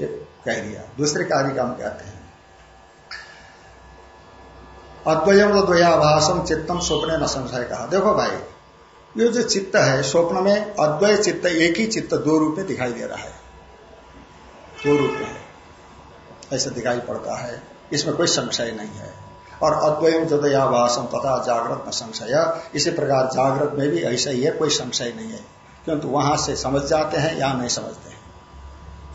ये कह दिया। दूसरे कार्य का हम कहते हैं। अद्वयम तो द्वयाभाषम चित्तम स्वप्न न संशय। कहा देखो भाई, ये जो चित्त है, स्वप्न में अद्वय चित्त एक ही चित्त दो रूप में दिखाई दे रहा है। दो रूप में ऐसा दिखाई पड़ता है, इसमें कोई संशय नहीं है। और अद्वयम तदयाभाषम तथा जागृत न संशय, इसी प्रकार जागृत में भी ऐसा ही है, कोई संशय नहीं है। किंतु वहाँ से समझ जाते हैं, या नहीं समझते हैं।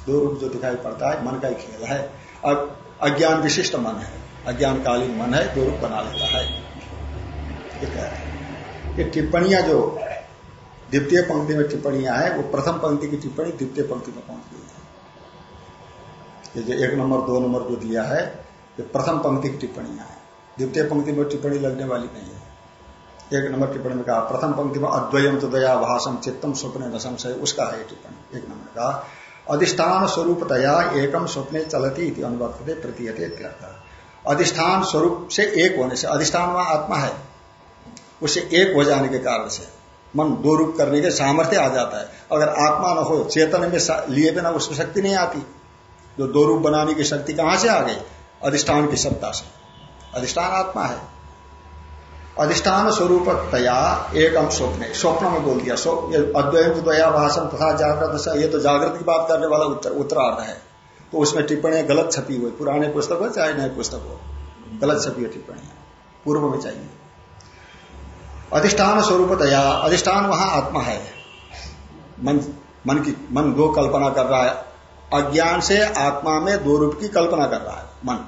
दो रूप जो दिखाई पड़ता है, मन का ही खेल है। अब अज्ञान विशिष्ट मन है। अज्ञानकालीन मन है दो रूप बना लेता है। ये टिप्पणियाँ जो द्वितीय पंक्ति में टिप्पणियाँ है, वो प्रथम पंक्ति की टिप्पणी द्वितीय पंक्ति में पहुँच गई है। ये जो एक नंबर, दो नंबर जो दिया है, ये प्रथम पंक्ति की टिप्पणियाँ है। द्वितीय पंक्ति में टिप्पणी लगने वाली नहीं है। एक नंबर टिप्पणी में कहा, प्रथम पंक्ति में अद्वयम तो दया भाषम चित्तम स्वप्न न संशय, उसका है टिप्पणी। एक नंबर का अधिष्ठान स्वरूप दया एकम स्वप्ने चलती अनुवर्तते, प्रतीयते अधिष्ठान स्वरूप से एक होने से, अधिष्ठान वहाँ आत्मा है। उसे एक हो जाने के कारण से मन दो रूप करने के सामर्थ्य आ जाता है। अगर आत्मा न हो, चेतन में लिए बिना उसमें शक्ति नहीं आती। जो दो रूप बनाने की शक्ति कहाँ से आ गई? अधिष्ठान की सत्ता से। अधिष्ठान आत्मा है। अधिष्ठान स्वरूप तया एकम स्वप्न स्वप्न में बोल दिया अद्वैत दया भाषण तथा जागृत ये तो जागृत की बात करने वाला उत्तर, उत्तरार्ध है। तो उसमें टिप्पणियाँ गलत छपी हुई, पुराने पुस्तक हो चाहे नए पुस्तक हो, गलत छपी हुई टिप्पणियाँ, पूर्व में चाहिए। अधिष्ठान स्वरूप दया, अधिष्ठान वहाँ आत्मा है। मन मन की, मन दो कल्पना कर रहा है, अज्ञान से आत्मा में दो रूप की कल्पना कर रहा है, मन।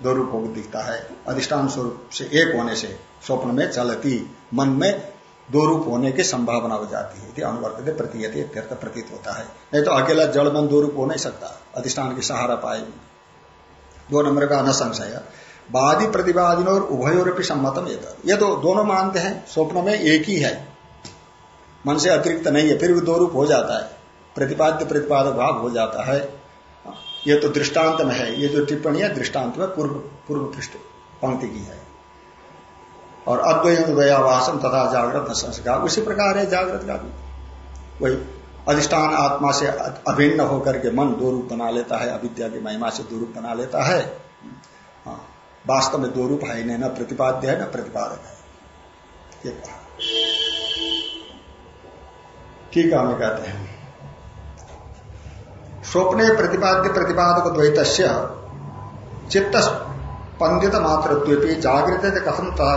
दो रूपों को दिखता है, अधिष्ठान स्वरूप से एक होने से, स्वप्न में चलती, मन में दो रूप होने की संभावना हो जाती है। अनुवर्त प्रतीयते प्रतीत होता है। नहीं तो अकेला जड़ मन दो रूप हो नहीं सकता। अधिष्ठान की सहारा पाए। दो नंबर का न संशय वादी प्रतिवादी और उभयोरपी सम्मतम ये तो दोनों मानते हैं। स्वप्न में एक ही है। मन से अतिरिक्त नहीं है, फिर भी दो रूप हो जाता है। प्रतिपाद्य प्रतिपादक भाव हो जाता है। ये तो दृष्टांत में है। ये जो टिप्पणी है, दृष्टांत में पूर्व पूर्व पृष्ठ पंक्ति की है। और अद्वैत दयावासन तथा जागृत संस्कार उसी प्रकार है जागृत का भी। वही अधिष्ठान आत्मा से अभिन्न होकर के मन दो रूप बना लेता है अविद्या की महिमा से दो रूप बना लेता है। हाँ, वास्तव में दो रूप है नहीं न प्रतिपाद्य है न प्रतिपादक है। ठीक है हमें कहते हैं। स्वप्ने प्रतिपाद्य प्रतिपादक द्वैत चित्त पंडित मात्र जागृत कथम तथा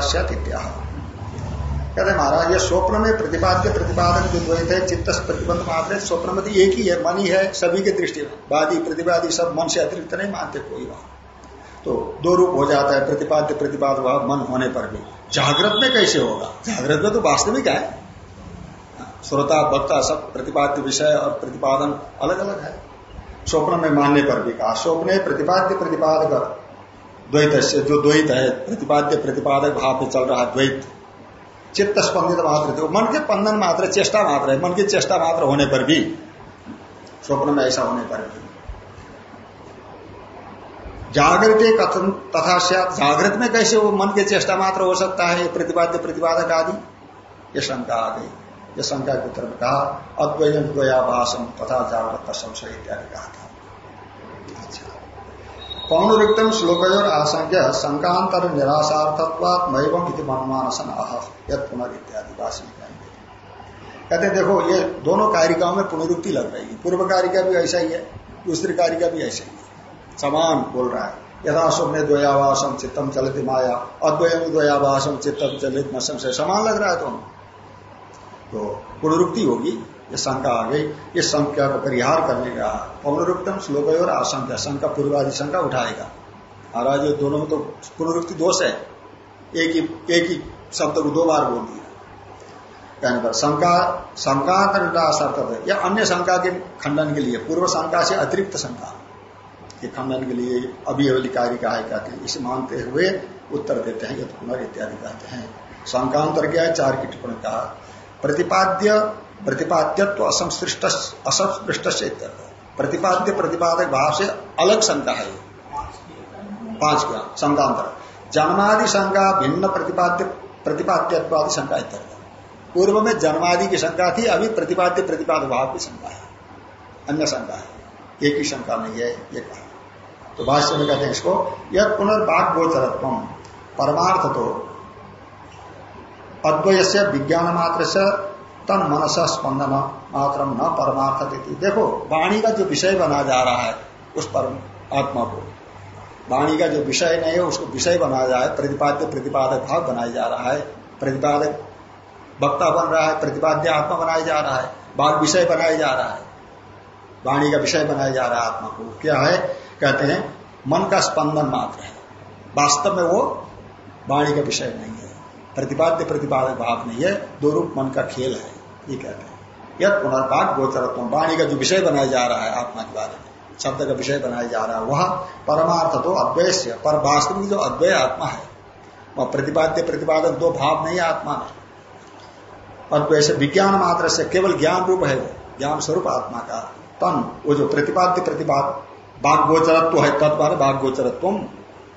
कहते महाराज, ये स्वप्न में प्रतिपाद्य प्रतिपादन जो द्वैत है चित्त प्रतिबंध मात्र स्वप्न में तो एक ही है, मन ही है सभी के दृष्टि में। वादी प्रतिपादी सब मन से अतिरिक्त नहीं मानते कोई वहाँ तो दो रूप हो जाता है प्रतिपाद्य प्रतिपाद मन होने पर भी। जागृत में कैसे होगा? जागृत में तो वास्तविक है? श्रोता, वक्ता सब प्रतिपाद्य विषय और प्रतिपादन अलग अलग है। स्वप्न में मानने पर भी कहा, स्वप्न प्रतिपाद्य प्रतिपादक द्वैत से, जो द्वैत है, प्रतिपाद्य, प्रतिपादक भाव में चल रहा द्वैत। चित्त स्पंदित मात्र थे मन के पंदन मात्र, चेष्टा मात्र है, मन की चेष्टा मात्र होने पर भी, स्वप्न में ऐसा होने पर भी। जागृत कथन तथा जागृत में कैसे वो मन के चेष्टा मात्र हो सकता है प्रतिपाद्य, प्रतिपादक आदि? ये शंका आ गई। ये शंका के उत्तर में कहा अद्वैन द्वयाभाषम तथा जागृत संशय इत्यादि कहा था। पौनरुक्तम और आशंक्य शंकांतर निराशार्थत्वात मैवम इति मनमानसन अह यद पुनर्त्यादि भाषण कहते देखो, ये दोनों कारिकाओं में पुनरुक्ति लग रही है। पूर्व कारिका भी ऐसा ही है, दूसरी कारिका भी ऐसा ही है। समान बोल रहा है। यथा स्वप्न द्वयावासम चित्तम चलित माया अद्वयम द्वयावासम चित्तम चलित मसम से समान लग रहा है दोनों। तो पुनरुक्ति होगी ये शंका आ गई, इस संख्या को परिहार करने का पुनरुक्तम श्लोक और आशंका, शंका पूर्वादि शंका उठाएगा। महाराज, ये दोनों में तो पुनरुक्ति दोष है। एक ही एक ही शब्द को दो बार बोल दिया। कहने पर शंका शंका या अन्य शंका के खंडन के लिए, पूर्व शंका से अतिरिक्त शंका। ये खंडन के लिए अभिवली कार्य का है, कहते हैं। इसे मानते हुए उत्तर देते हैं यथ पुनर् इत्यादि कहते हैं। शंकांतर क्या है? चार की टिप्पणी कहा। प्रतिपाद्य प्रतिपाद्यत्व असंसृष्ट असंस्पृष्ट से प्रतिपाद्य प्रतिपादक भाव से अलग शंका है। पाँच का शंकांतर जन्मादि शंका भिन्न प्रतिपाद्य प्रतिपाद्यत्वादि शंका इत्यर्थ। पूर्व में जन्मादि की शंका थी, अभी प्रतिपाद्य प्रतिपाद भाव की शंका है। अन्य शंका है। एक ही शंका नहीं है ये कहा। तो भाष्य में कहते हैं इसको यह पुनर्बाग गोचरत्व परमार्थ तो अद्वय से विज्ञान मात्र से तन मनस स्पंदन मात्र न परमार्थ देती देखो, वाणी का जो विषय बना जा रहा है, उस पर आत्मा को, वाणी का जो विषय नहीं है, उसको विषय बनाया जाए प्रतिपाद्य प्रतिपादक भाव बनाया जा रहा है, प्रतिपादक वक्ता बन रहा है, प्रतिपाद्य आत्मा बनाया जा रहा है बाघ विषय बनाया जा रहा है। वाणी का विषय बनाया जा रहा है आत्मा को। क्या है? कहते हैं, मन का स्पंदन मात्र है। वास्तव में वो वाणी का विषय नहीं है। प्रतिपाद्य प्रतिपादक भाव नहीं है, दो रूप मन का खेल है, ये कहते हैं। यह पुनर्भाग गोचरत्व, वाणी का जो विषय बनाया जा रहा है आत्मा के बारे में, शब्द का विषय बनाया जा रहा है, वह परमार्थ तो अद्वैय पर वास्तविक जो अद्वैय आत्मा है, वह प्रतिपाद्य प्रतिपादक दो भाव नहीं आत्मा में। अद्वैय विज्ञान मात्र से केवल ज्ञान रूप है ज्ञान स्वरूप आत्मा का। तन, वो जो प्रतिपाद्य प्रतिपाद बाघ गोचरत्व है तत्व बाघ गोचरत्व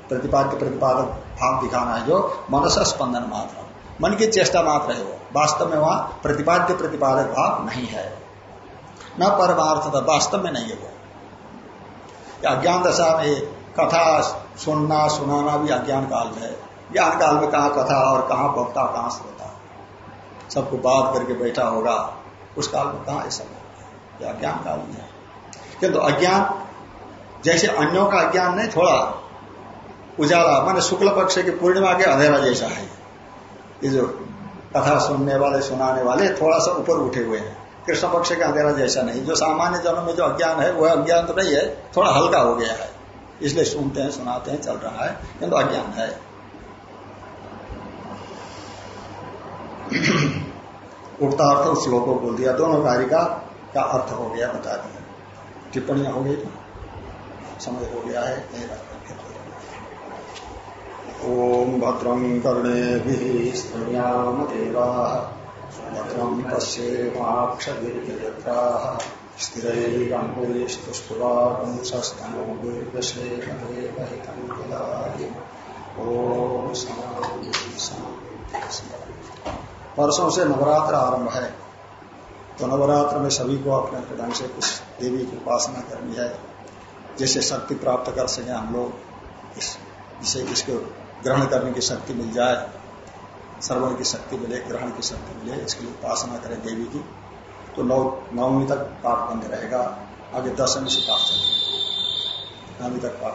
प्रतिपाद्य प्रतिपादक भाव दिखाना है जो मनुष्य स्पंदन मात्र। मन की चेष्टा मात्र है वो। वास्तव में वहाँ प्रतिपाद्य प्रतिपादक भाव नहीं है। न परमार्थ वास्तव में नहीं है वो। अज्ञान दशा में कथा सुनना, सुनाना भी अज्ञान काल है। ज्ञान काल में कहा कथा और कहा वक्ता कहा श्रोता। सबको बात करके बैठा होगा। उस काल में कहा ऐसा यह अज्ञान काल में है। किंतु अज्ञान, जैसे अन्यों का अज्ञान नहीं, थोड़ा उजाला, माने शुक्ल पक्ष की पूर्णिमा के अंधेरा जैसा है। ये जो कथा सुनने वाले, सुनाने वाले थोड़ा सा ऊपर उठे हुए हैं। कृष्ण पक्ष का अंधेरा जैसा नहीं। जो सामान्य जन्म में जो अज्ञान है, वह अज्ञान तो नहीं है, थोड़ा हल्का हो गया है। इसलिए सुनते हैं, सुनाते हैं, चल रहा है। किंतु अज्ञान है। उगता अर्थ उस को बोल दिया। दोनों कारिका का अर्थ हो गया, बता दिया। टिप्पणियाँ हो गई। समय हो गया है, नहीं ओम भद्रं कर्णे स्त्रियाम देवा भद्रं पश्येमाक्षभिर्यत्राः स्थिरैरङ्गुलिस्तुष्टुवापुंसस्तनोर्विषेकदेवहितं ददाति परसों से नवरात्र आरंभ है। तो नवरात्र में सभी को अपने अपने ढंग से कुछ देवी की उपासना करनी है जिससे शक्ति प्राप्त कर सके हम लोग। इस, इसे इसको ग्रहण करने की शक्ति मिल जाए श्रवण की शक्ति मिले, ग्रहण की शक्ति मिले, इसके लिए उपासना करें देवी की तो नौ नौवीं तक पाठ बंद रहेगा। आगे दसवीं से पाठ चलेगा। नौवीं तक पाठ